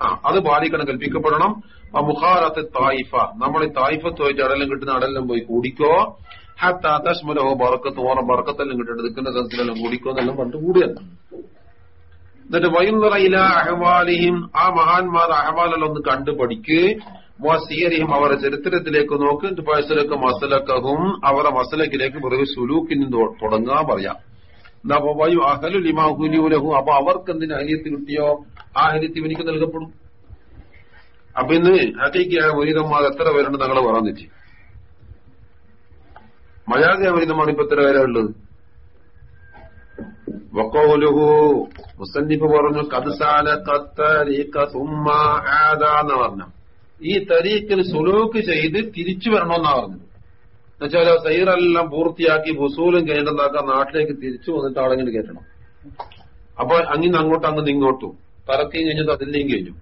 ആ അത് പാലിക്കണം കൽപ്പിക്കപ്പെടണം. മുഖാറത്ത് തായിഫ. നമ്മൾ ഈ തായിഫത്തുമായിട്ട് അടലം കിട്ടുന്ന അടലം പോയി കൂടിക്കോ. ഹത്താ തശ്മലഹോ ബറക്കത്ത് ഓറ ബറക്കത്തെല്ലാം കിട്ടിട്ട് നിൽക്കുന്ന സ്ഥലത്തിലെല്ലാം കൂടിക്കോന്നെല്ലാം പണ്ട് കൂടുകയാണ് എന്നിട്ട് വൈകുന്നറയില അഹവാലിഹിം ആ മഹാന്മാർ അഹവാലെല്ലാം ഒന്ന് കണ്ടു പഠിക്ക് വസീറിയും അവരുടെ ചരിത്രത്തിലേക്ക് നോക്ക്. പൈസലൊക്കെ മസലക്കഹും അവരുടെ മസലക്കിലേക്ക് വെറുതെ സുലൂക്കിന് തുടങ്ങാൻ പറയാം. എന്നാ അപ്പൊ വയു അഹലു ലിമാഹുലഹു അപ്പൊ അവർക്ക് എന്തിന് അഹലിയത്ത് കിട്ടിയോ? ആ അഹലിയത്ത് ഇവനിക്ക് നൽകപ്പെടും. അപ്പൊ ഇന്ന് ഹക്കൈക്ക് മുരീതന്മാർ എത്ര പേരുണ്ട് ഞങ്ങൾ പറഞ്ഞിട്ട് മുരീതന്മാർ ഇപ്പൊ എത്ര പേരാ ഉള്ളത്. വക്കോലുഹു മുസന്നിഫ് പറഞ്ഞു കദ്സാല കത്തരീക്ക സുമ്മ ആദാന്ന് പറഞ്ഞു ഈ തരീക്കിൽ സുലൂക്ക് ചെയ്ത് തിരിച്ചു വരണമെന്നാ പറഞ്ഞത്. എന്നുവെച്ചാൽ സൈറെല്ലാം പൂർത്തിയാക്കി വസൂലും കേന്ദ്രമാക്കാൻ നാട്ടിലേക്ക് തിരിച്ചു വന്നിട്ട് ആളെങ്കിലും കയറ്റണം അപ്പൊ അങ്ങിന്ന് അങ്ങോട്ടും അങ്ങ് ഇങ്ങോട്ടും. തറക്കുകയും കഴിഞ്ഞത് അതിലേയും കഴിഞ്ഞു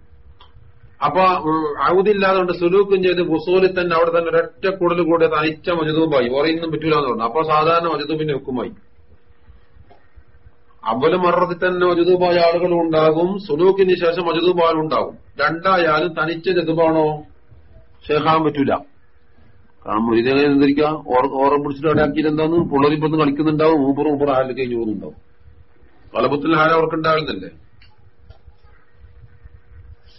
അപ്പൊ ഔദില്ലാതുകൊണ്ട് സുലൂക്കും ചെയ്ത് ബുസൂലിൽ തന്നെ അവിടെ തന്നെ ഒരൊറ്റ കൂടുതൽ കൂടെ തനിച്ച മജുദൂബായി. ഓറയൊന്നും പറ്റൂല എന്ന് പറഞ്ഞു. അപ്പൊ സാധാരണ മജുദൂബിന്റെ ഹുക്കുമായി. അവൽ മറത്തിൽ തന്നെ മജുദൂബായ ആളുകളും ഉണ്ടാകും. സുലൂക്കിന് ശേഷം മജുദൂബാൽ ഉണ്ടാകും. രണ്ടായാലും തനിച്ച ജതുബാണോ ഷേഖാൻ പറ്റൂല. കാരണം മുരിതനെ എന്തിരിക്കാം ഓറം പിടിച്ചിട്ട് അവിടെ ആക്കിയിട്ട് എന്താന്ന്? പുള്ളരിപ്പൊന്ന് കളിക്കുന്നുണ്ടാവും. ഊബർ ഊബർ ആരൊക്കെ കഴിഞ്ഞു പോകുന്നുണ്ടാവും. അവർക്ക് ഉണ്ടാകുന്നില്ലേ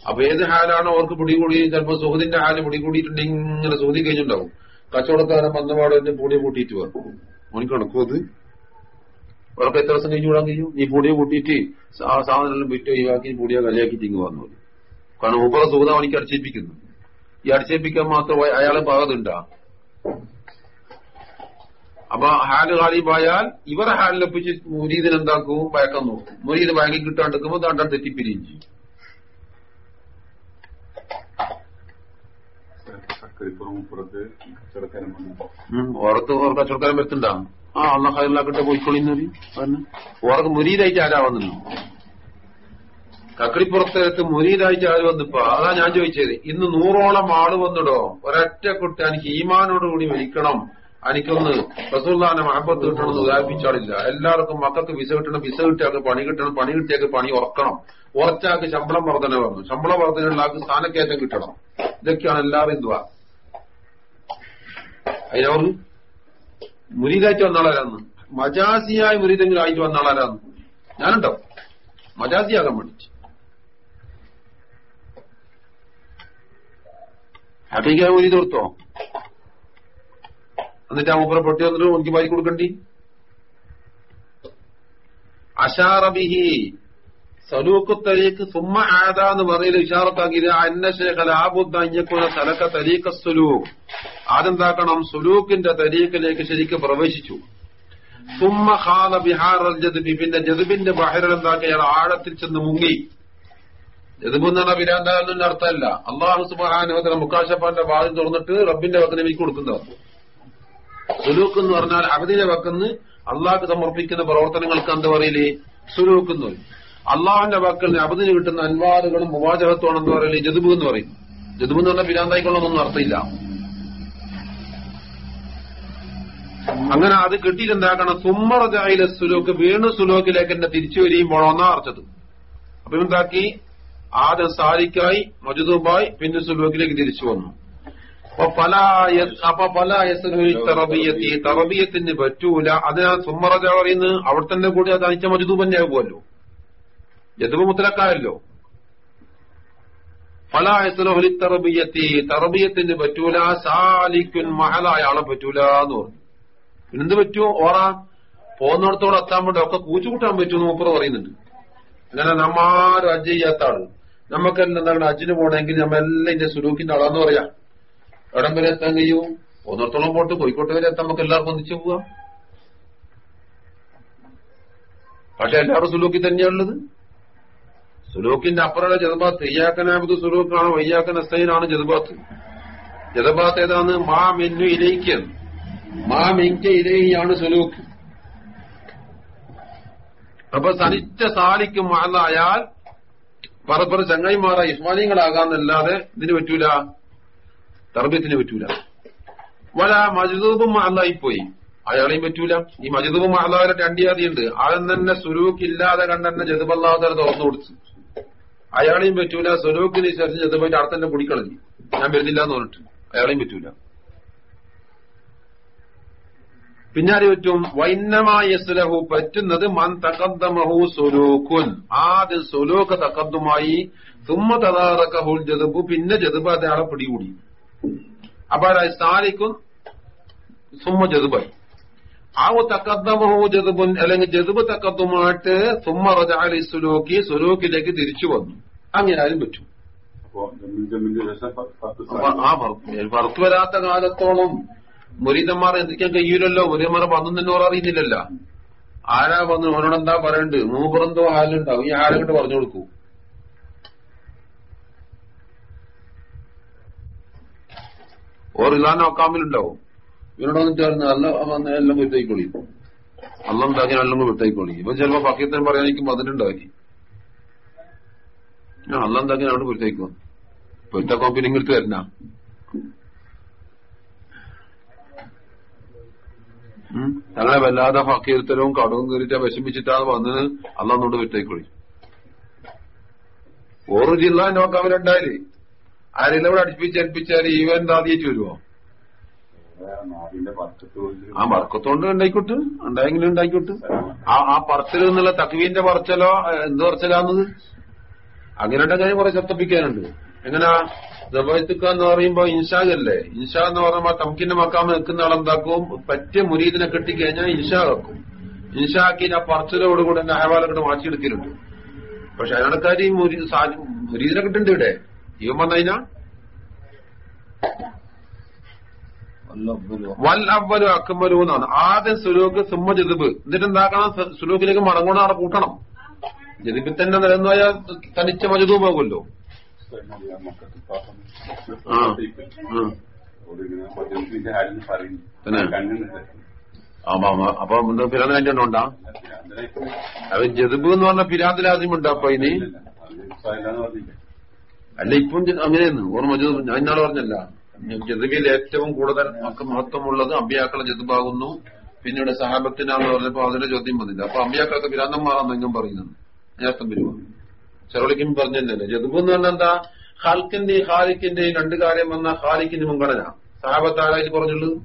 അപ്പൊ ഏത് ഹാലാണോ അവർക്ക് പിടികൂടി ചിലപ്പോ സുഹൃത്തിന്റെ ഹാൽ പിടികൂടിയിട്ടുണ്ടെങ്കിൽ ഇങ്ങനെ സുഹൃതി കഴിഞ്ഞിട്ടുണ്ടാവും. കച്ചവടക്കാരൻ വന്നപാട് എന്നെ പൂടി കൂട്ടിയിട്ട് വരും മോനിക്ക് നടക്കും അത്? അവർക്ക് എത്ര ദിവസം കഴിഞ്ഞു വിടാൻ കഴിയും? നീ പൂടിയെ കൂട്ടിയിട്ട് ആ സാധനം വിറ്റ് ഒഴിവാക്കി പൂടിയെ കളിയാക്കി തിങ്ങ് വന്നു. കാരണം ഉപ്പറ സുഹൃത അവനിക്ക് അടിച്ചേൽപ്പിക്കുന്നു. ഈ അടിച്ചേൽപ്പിക്കാൻ മാത്രം അയാളെ പാകതുണ്ടാ അപ്പൊ ഹാൽ ഹാലിബായാൽ ഇവരെ ഹാലിലൊപ്പിച്ച് മുരീദിന് എന്താക്കും ഭയക്കം നോക്കും. മുരീദ് ബാങ്കിൽ കിട്ടാണ്ടെടുക്കുമ്പോൾ താണ്ടാൻ തെറ്റിപ്പിരിയും ചെയ്യും. ഓർക്ക് ഓർ കച്ചവടക്കാരൻ വരുത്തുണ്ടാ ആ അള്ള ഹൈലാക്കിട്ട് പോയിക്കൊള്ളിന്നൊരു പറഞ്ഞു ഓർക്ക് മുരീതായിട്ട് ആരാ വന്നു കക്കടിപ്പുറത്തേക്ക് മുരീതായിട്ട് ആര് വന്നിപ്പോ? അതാ ഞാൻ ചോദിച്ചത്. ഇന്ന് നൂറോളം ആൾ വന്നിടോ? ഒരൊറ്റ കുട്ടി എനിക്ക് ഈമാനോടുകൂടി മരിക്കണം എനിക്കൊന്ന് റസൂല്ലാന്റെ മഹബത്ത് കിട്ടണമെന്ന് ഉദാഹിപ്പിച്ചാളില്ല എല്ലാവർക്കും മക്കൾക്ക് വിസ കിട്ടണം വിസ കിട്ടിയാൾക്ക് പണി കിട്ടണം പണി കിട്ടിയാൾക്ക് പണി ഉറക്കണം. ഉറച്ചാൾക്ക് ശമ്പളം വർധന വന്നു. ശമ്പള വർധനയുള്ള ആൾക്ക് സ്ഥാനക്കയറ്റം കിട്ടണം. ഇതൊക്കെയാണ് എല്ലാവരും എന്തുവാ അതിനവർ മുരീദായിട്ട് വന്ന ആളാരാന്ന് മജാസിയായ മുരീതെങ്കിലും ആയിട്ട് വന്ന ആളാരാന്ന് ഞാനുണ്ടോ? മജാസിയാകാൻ പഠിച്ചു ഹക്കീക്കായ മുരീത് കൊടുത്തോ എന്നിട്ട് ആ മൂപ്പറെ പൊട്ടി വന്നിട്ട് എനിക്ക് വാരി കൊടുക്കണ്ടി? അഷാറബിഹി. സലൂക്കു തരീഖ് സുമ്മ ആദ എന്ന് പറയൽ ഇഷാറത്താക്കിയത് അന്ന ശേഖ ലാബുദ്ധ അഞ്ഞക്കുന സലക്ക തരീക്ക സുലൂക്ക് ആദ്യന്താക്കണം സുലൂക്കിന്റെ തരീക്കിലേക്ക് ശരിക്ക് പ്രവേശിച്ചു. സുമ്മ ഹാദ ബിഹാർ ജദ്ബി. പിന്നെ ജദ്ബിന്റെ ബഹരൽ എന്താക്കിയാൽ ആഴത്തിൽ ചെന്ന് മുങ്ങി. ജദ്ബ് എന്ന് പറഞ്ഞാൽ പിരാന്താകുന്ന അർത്ഥമല്ല. അള്ളാഹു സുബാനുവദന മുക്കാശപ്പാന്റെ വാതിൽ തുറന്നിട്ട് റബ്ബിന്റെ വക്കനെ എനിക്ക് കൊടുക്കുന്നതാണ് സുലൂക്ക് എന്ന് പറഞ്ഞാൽ അബദിന്റെ വക്കന്ന് അള്ളാഹ് സമർപ്പിക്കുന്ന പ്രവർത്തനങ്ങൾക്ക് എന്താ പറയില്ലേ സുലൂക്ക് എന്ന് പറയും. അള്ളാഹുവിന്റെ വാക്കിൽ അബദിന് കിട്ടുന്ന അൻവാറുകളും മുവാചകത്വമാണെന്ന് പറയുന്നത് ജതുബ് എന്ന് പറയും. ജതുബ് എന്ന് പറഞ്ഞാൽ പിരാന്തായിക്കൊള്ളൊന്നും അർത്ഥമില്ല. അങ്ങനെ അത് കിട്ടിയിട്ട് എന്താക്കണം? ജായിലെ സുലൂക്ക് വീണ് സുലോക്കിലേക്ക് എന്നെ തിരിച്ചു വരികയും പോണമെന്നാ അർത്ഥത് അപ്പൊ എന്താക്കി? ആദ്യം സാരിക്കായി മജുദൂബായി പിന്നെ സുലോക്കിലേക്ക് തിരിച്ചു വന്നു. അപ്പൊ പല തറബിയത്തി തറബിയത്തിന് പറ്റൂല. അതിനാ സുമ്മറജ പറയുന്നത് അവിടെ തന്നെ കൂടി അത് അനിച്ച മജുദൂബ് തന്നെ ആകുമല്ലോ യദുബ് മുത്തലക്കായല്ലോ ഫലാഹുലി തറബിയത്തി തറബിയത്തിന് പറ്റൂല സാലിക്കുൻ മഹലായ ആളെ പറ്റൂല എന്ന് പറഞ്ഞു. പിന്നെന്ത് പറ്റുമോ ഓറ പോകുന്നിടത്തോടെ എത്താൻ വേണ്ടി ഒക്കെ കൂച്ചുകൂട്ടാൻ പറ്റുമെന്ന് മൂപ്പർ പറയുന്നുണ്ട്. അങ്ങനെ നമ്മാരും അജ് ചെയ്യാത്ത ആൾ. നമുക്കെല്ലാം എന്താണ് അജിന് പോണെങ്കിൽ നമ്മെല്ലാം ഇതിന്റെ സുലൂക്കിന്റെ ആളാന്ന് പറയാ. എവിടം വരെ എത്താൻ കഴിയൂ? ഒന്നിടത്തോളം പോട്ട് കോഴിക്കോട്ട് വരെ എത്താൻ നമുക്ക് എല്ലാവർക്കും ഒന്നിച്ചു പോവാം. പക്ഷെ എല്ലാവരും സുലൂക്കി തന്നെയാണുള്ളത്. സുലൂക്കിന്റെ അപ്പുറമുള്ള ജതുബാത്ത് ഇയാക്കനാമത് സുലൂക്കാണ് വയ്യാക്കൻ അസൈനാണ് ജതുബാത്ത്? ജതുബാത്ത് ഏതാണ്? മാ മെന്നു ഇലയിക്ക് മാ മെങ്ക ഇലയാണ് സുലൂക്ക്. അപ്പൊ സനിച്ച സാലിക്കും മാലായാൽ പരസ്പര ചങ്ങായിമാറ ഇസ്മാലിയങ്ങളാകാന്നല്ലാതെ ഇതിന് പറ്റൂല. തർബീയത്തിന് പറ്റൂല. വല മജദൂബും മാലായി പോയി അയാളെയും പറ്റൂല. ഈ മജദൂബും മാലാവിലെ രണ്ടിയാതിയുണ്ട്. ആദ്യം തന്നെ സുലൂക്ക് ഇല്ലാതെ കണ്ടെന്നെ ജതുബല്ലാതെ തുറന്നു കൊടുത്തു. അയാളെയും പറ്റൂല സുലൂക്കിന് ശേഷം പോയിട്ട് അവിടെ തന്നെ കുടിക്കളഞ്ഞു. ഞാൻ വരുന്നില്ല എന്ന് പറഞ്ഞിട്ട്. അയാളെയും പറ്റൂല. പിന്നെ ആര് പറ്റും വൈന്നമായ സുലഹു പറ്റുന്നത് മൻ തക്കദ്ദമഹു സുലൂക്കുൻ ആദ്യം സുലൂക്ക് തക്കദ്ദുമായി തുമ്മ തദാറക്കഹുൽ ജതുബു പിന്നെ ജതുബ് അയാളെ പിടികൂടി. അപ്പൊ സാരിക്കും സുമ്മ ജതുബായി ആവു തക്കദ്ദമഹു ജതുബുൻ അല്ലെങ്കിൽ ജതുബ് തക്കദ്ദുമായിട്ട് സുമ്മ റജാലി സുലൂക്കി സുലൂക്കിലേക്ക് തിരിച്ചു വന്നു. അങ്ങനെ ആരും പറ്റും. ആ വറ- വറുത്തു വരാത്ത കാലത്തോളം മുരീതന്മാർ എന്തൊക്കെയാ കഴിയൂലല്ലോ മുരീന്മാർ വന്നു ഓർ അറിയുന്നില്ലല്ലോ. ആരാ വന്ന് എന്താ പറയണ്ട്? മൂപ്പറെന്തോ ഹാലുണ്ടാവും. ഈ ഹാലങ്ങോട്ട് പറഞ്ഞു കൊടുക്കൂ. ഓർ ഇല്ലാന്ന് ഒക്കാമിലുണ്ടാവും ഇവരോട് വന്നിട്ട് പറഞ്ഞു അല്ല എല്ലാം വിട്ടേക്കോളി. അല്ല ഉണ്ടാക്കി എല്ലാം വിട്ടേക്കോളി. ഇപ്പൊ ചിലപ്പോ പക്കത്തിന് പറയാനിരിക്കും അതിനുണ്ടാക്കി ആ അല്ല ഉണ്ടാക്കി അവിടെ വിട്ടേക്കോ? പൊരുത്ത കോപ്പി നിങ്ങൾക്ക് തരുന്ന ഞങ്ങളെ വല്ലാതെ ഫക്കീർത്തലവും കടവും കയറിയിട്ട് വിഷമിച്ചിട്ടാണ് വന്നത്. അന്നോട് വിട്ടേക്കൊളി. ഓറ് ജില്ല നോക്കാൻ അവരുണ്ടായാൽ ഇവിടെ അടുപ്പിച്ച് അടുപ്പിച്ചാൽ ഈവൻ ആദ്യമായിട്ട് വരുമോ ആ വർക്കത്തോണ്ട് ഉണ്ടായിക്കോട്ട്. ഉണ്ടായെങ്കിലും ഉണ്ടായിക്കോട്ട്. ആ ആ പറച്ചിൽ എന്നുള്ള തക്വീന്റെ പറച്ചലോ എന്ത് പറച്ചലാന്നത്? അങ്ങനെ കാര്യം കുറെ ചത്തപ്പിക്കാനുണ്ട് എങ്ങനാ? ദബത്തുക്ക എന്ന് പറയുമ്പോ ഇൻഷാഗല്ലേ ഇൻഷാ എന്ന് പറയുമ്പോ തമക്കിന്റെ മക്കാമ നിൽക്കുന്ന ആളെന്താക്കും പറ്റിയ മുരീദിനെ കെട്ടിക്കഴിഞ്ഞാൽ ഇൻഷാ വെക്കും. ഇൻഷാ ആക്കി ആ പറച്ചിലോട് കൂടെ എന്റെ അഹവാലൊക്കെ മാറ്റിയെടുക്കലുണ്ട്. പക്ഷെ അതിനടക്കാരി മുരീദിനെ കിട്ടുന്നുണ്ട് ഇവിടെ. ഇവൻ വന്നതിനാ വൽ അവലു അക്കമലു എന്നാണ്. ആദ്യം സുലൂക്ക് സുമ്മ ജതിബ് എന്നിട്ട് എന്താക്കണം? സുലൂക്കിലേക്ക് മടങ്ങുകൊണ്ട് അവിടെ കൂട്ടണം. ജതിബിൽ തന്നെ നിലന്നു പോയാൽ തനിച്ച മജുദൂമാകുമല്ലോ. അപ്പൊ ഫിരാദ് ഉണ്ടാ? അത് ജതിബ് എന്ന് പറഞ്ഞ ഫിരാദ് ഉണ്ട് അപ്പൊ ഇനി? അല്ല ഇപ്പം അങ്ങനെയെന്ന് ഓർമ്മ മജൂദ് ഞാൻ ഇന്നാൾ പറഞ്ഞല്ല. ജതിബിൽ ഏറ്റവും കൂടുതൽ നമുക്ക് മഹത്വമുള്ളത് അമ്പിയാക്കളെ ജതുബാകുന്നു. പിന്നീട് സഹാബത്തിനാന്ന് പറഞ്ഞപ്പോ അതിന്റെ ചോദ്യം വന്നില്ല. അപ്പൊ അമ്പിയാക്കളൊക്കെ പിരാന്തന്മാരാന്ന് എങ്ങും പറയുന്നത് അതിനർത്ഥം വരുവാ? ചെറുളിക്കും പറഞ്ഞല്ലേ ജതുബ് എന്ന് പറഞ്ഞാൽ എന്താ? ഹാൽക്കിന്റെയും ഹാലിക്കിന്റെയും രണ്ട് കാര്യം വന്ന ഹാലിക്കിന്റെ മുൻഗണന. സഹാബത്താരായിട്ട് പറഞ്ഞുള്ളൂ?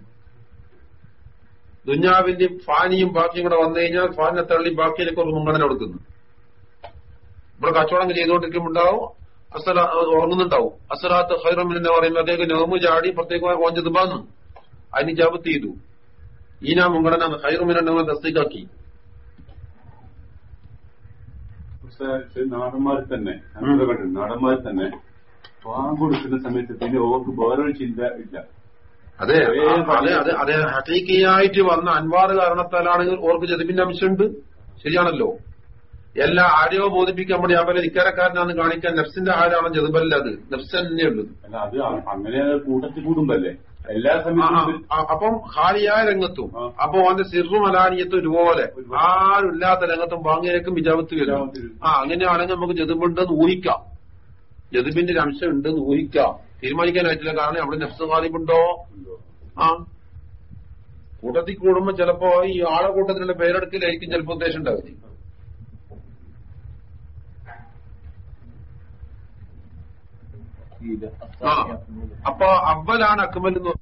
ദുഞ്ഞാവിന്റെയും ഫാനിയും ബാക്കിയും കൂടെ വന്നു കഴിഞ്ഞാൽ ഫാനിനെ തള്ളി ബാക്കിയിലേക്ക് ഒരു മുൻഗണന കൊടുക്കുന്നു. ഇവിടെ കച്ചവടം ചെയ്തുകൊണ്ടിരിക്കുമ്പോണ്ടാവും? അസല ഉറങ്ങുന്നുണ്ടാവും. അസലാത്ത് ഹൈറമിൻ എന്ന് പറയുമ്പോൾ അദ്ദേഹം നോമു ചാടി പ്രത്യേകമായി ഓഞ്ചത് ബാന്നു അതിന് ജാപത്ത് ചെയ്തു. ഈനാ മുൻഗണന ഹൈറമിനെ തസ്തിക്കാക്കി നാടന്മാർ തന്നെ നാടന്മാരിൽ തന്നെ പാമ്പ് കൊടുക്കുന്ന സമയത്ത് പിന്നെ ഓർക്ക് വേറൊരു ചിന്ത ഇല്ല. അതെ അതെ അതെ അതെ ഹക്കീക്കിയായിട്ട് വന്ന അൻവാറ് കാരണത്താലാണെങ്കിൽ ഓർക്ക് ചെതിപ്പിന്റെ അംശമുണ്ട്. ശരിയാണല്ലോ. എല്ലാ ആരെയോ ബോധിപ്പിക്കാൻ വേണ്ടി അവരെ ഇക്കാരക്കാരനാന്ന് കാണിക്കാൻ നഫ്സിന്റെ ആരാണ് ജതുബല്ല അത് നഫ്സ് തന്നെയുള്ളത് അത് അങ്ങനെ കൂട്ടത്തിൽ കൂടുമ്പല്ലേ? എല്ലാ സമയത്തും അപ്പം ഹാലിയായ രംഗത്തും. അപ്പൊ അവന്റെ സിറും അലാനിയത്തും ഒരുപോലെ ആരുമില്ലാത്ത രംഗത്തും വാങ്ങിയേക്കും വിജാപത്ത് വരും. ആ അങ്ങനെയാണെങ്കിൽ നമുക്ക് ജതുബുണ്ടെന്ന് ഊഹിക്കാം. ജതുബിന്റെ ഒരു അംശം ഉണ്ടെന്ന് ഊഹിക്കാം. തീരുമാനിക്കാനായിട്ടില്ല. കാരണം അവിടെ നഫ്സ് ഹാലിബുണ്ടോ ആ. കൂട്ടത്തിൽ കൂടുമ്പോ ചിലപ്പോ ഈ ആളെ കൂട്ടത്തിലുള്ള പേരെടുക്കലായിരിക്കും ചിലപ്പോ ഉദ്ദേശം ഉണ്ടാവില്ല അപ്പൊ അവലാണ് അക്മൽ എന്ന്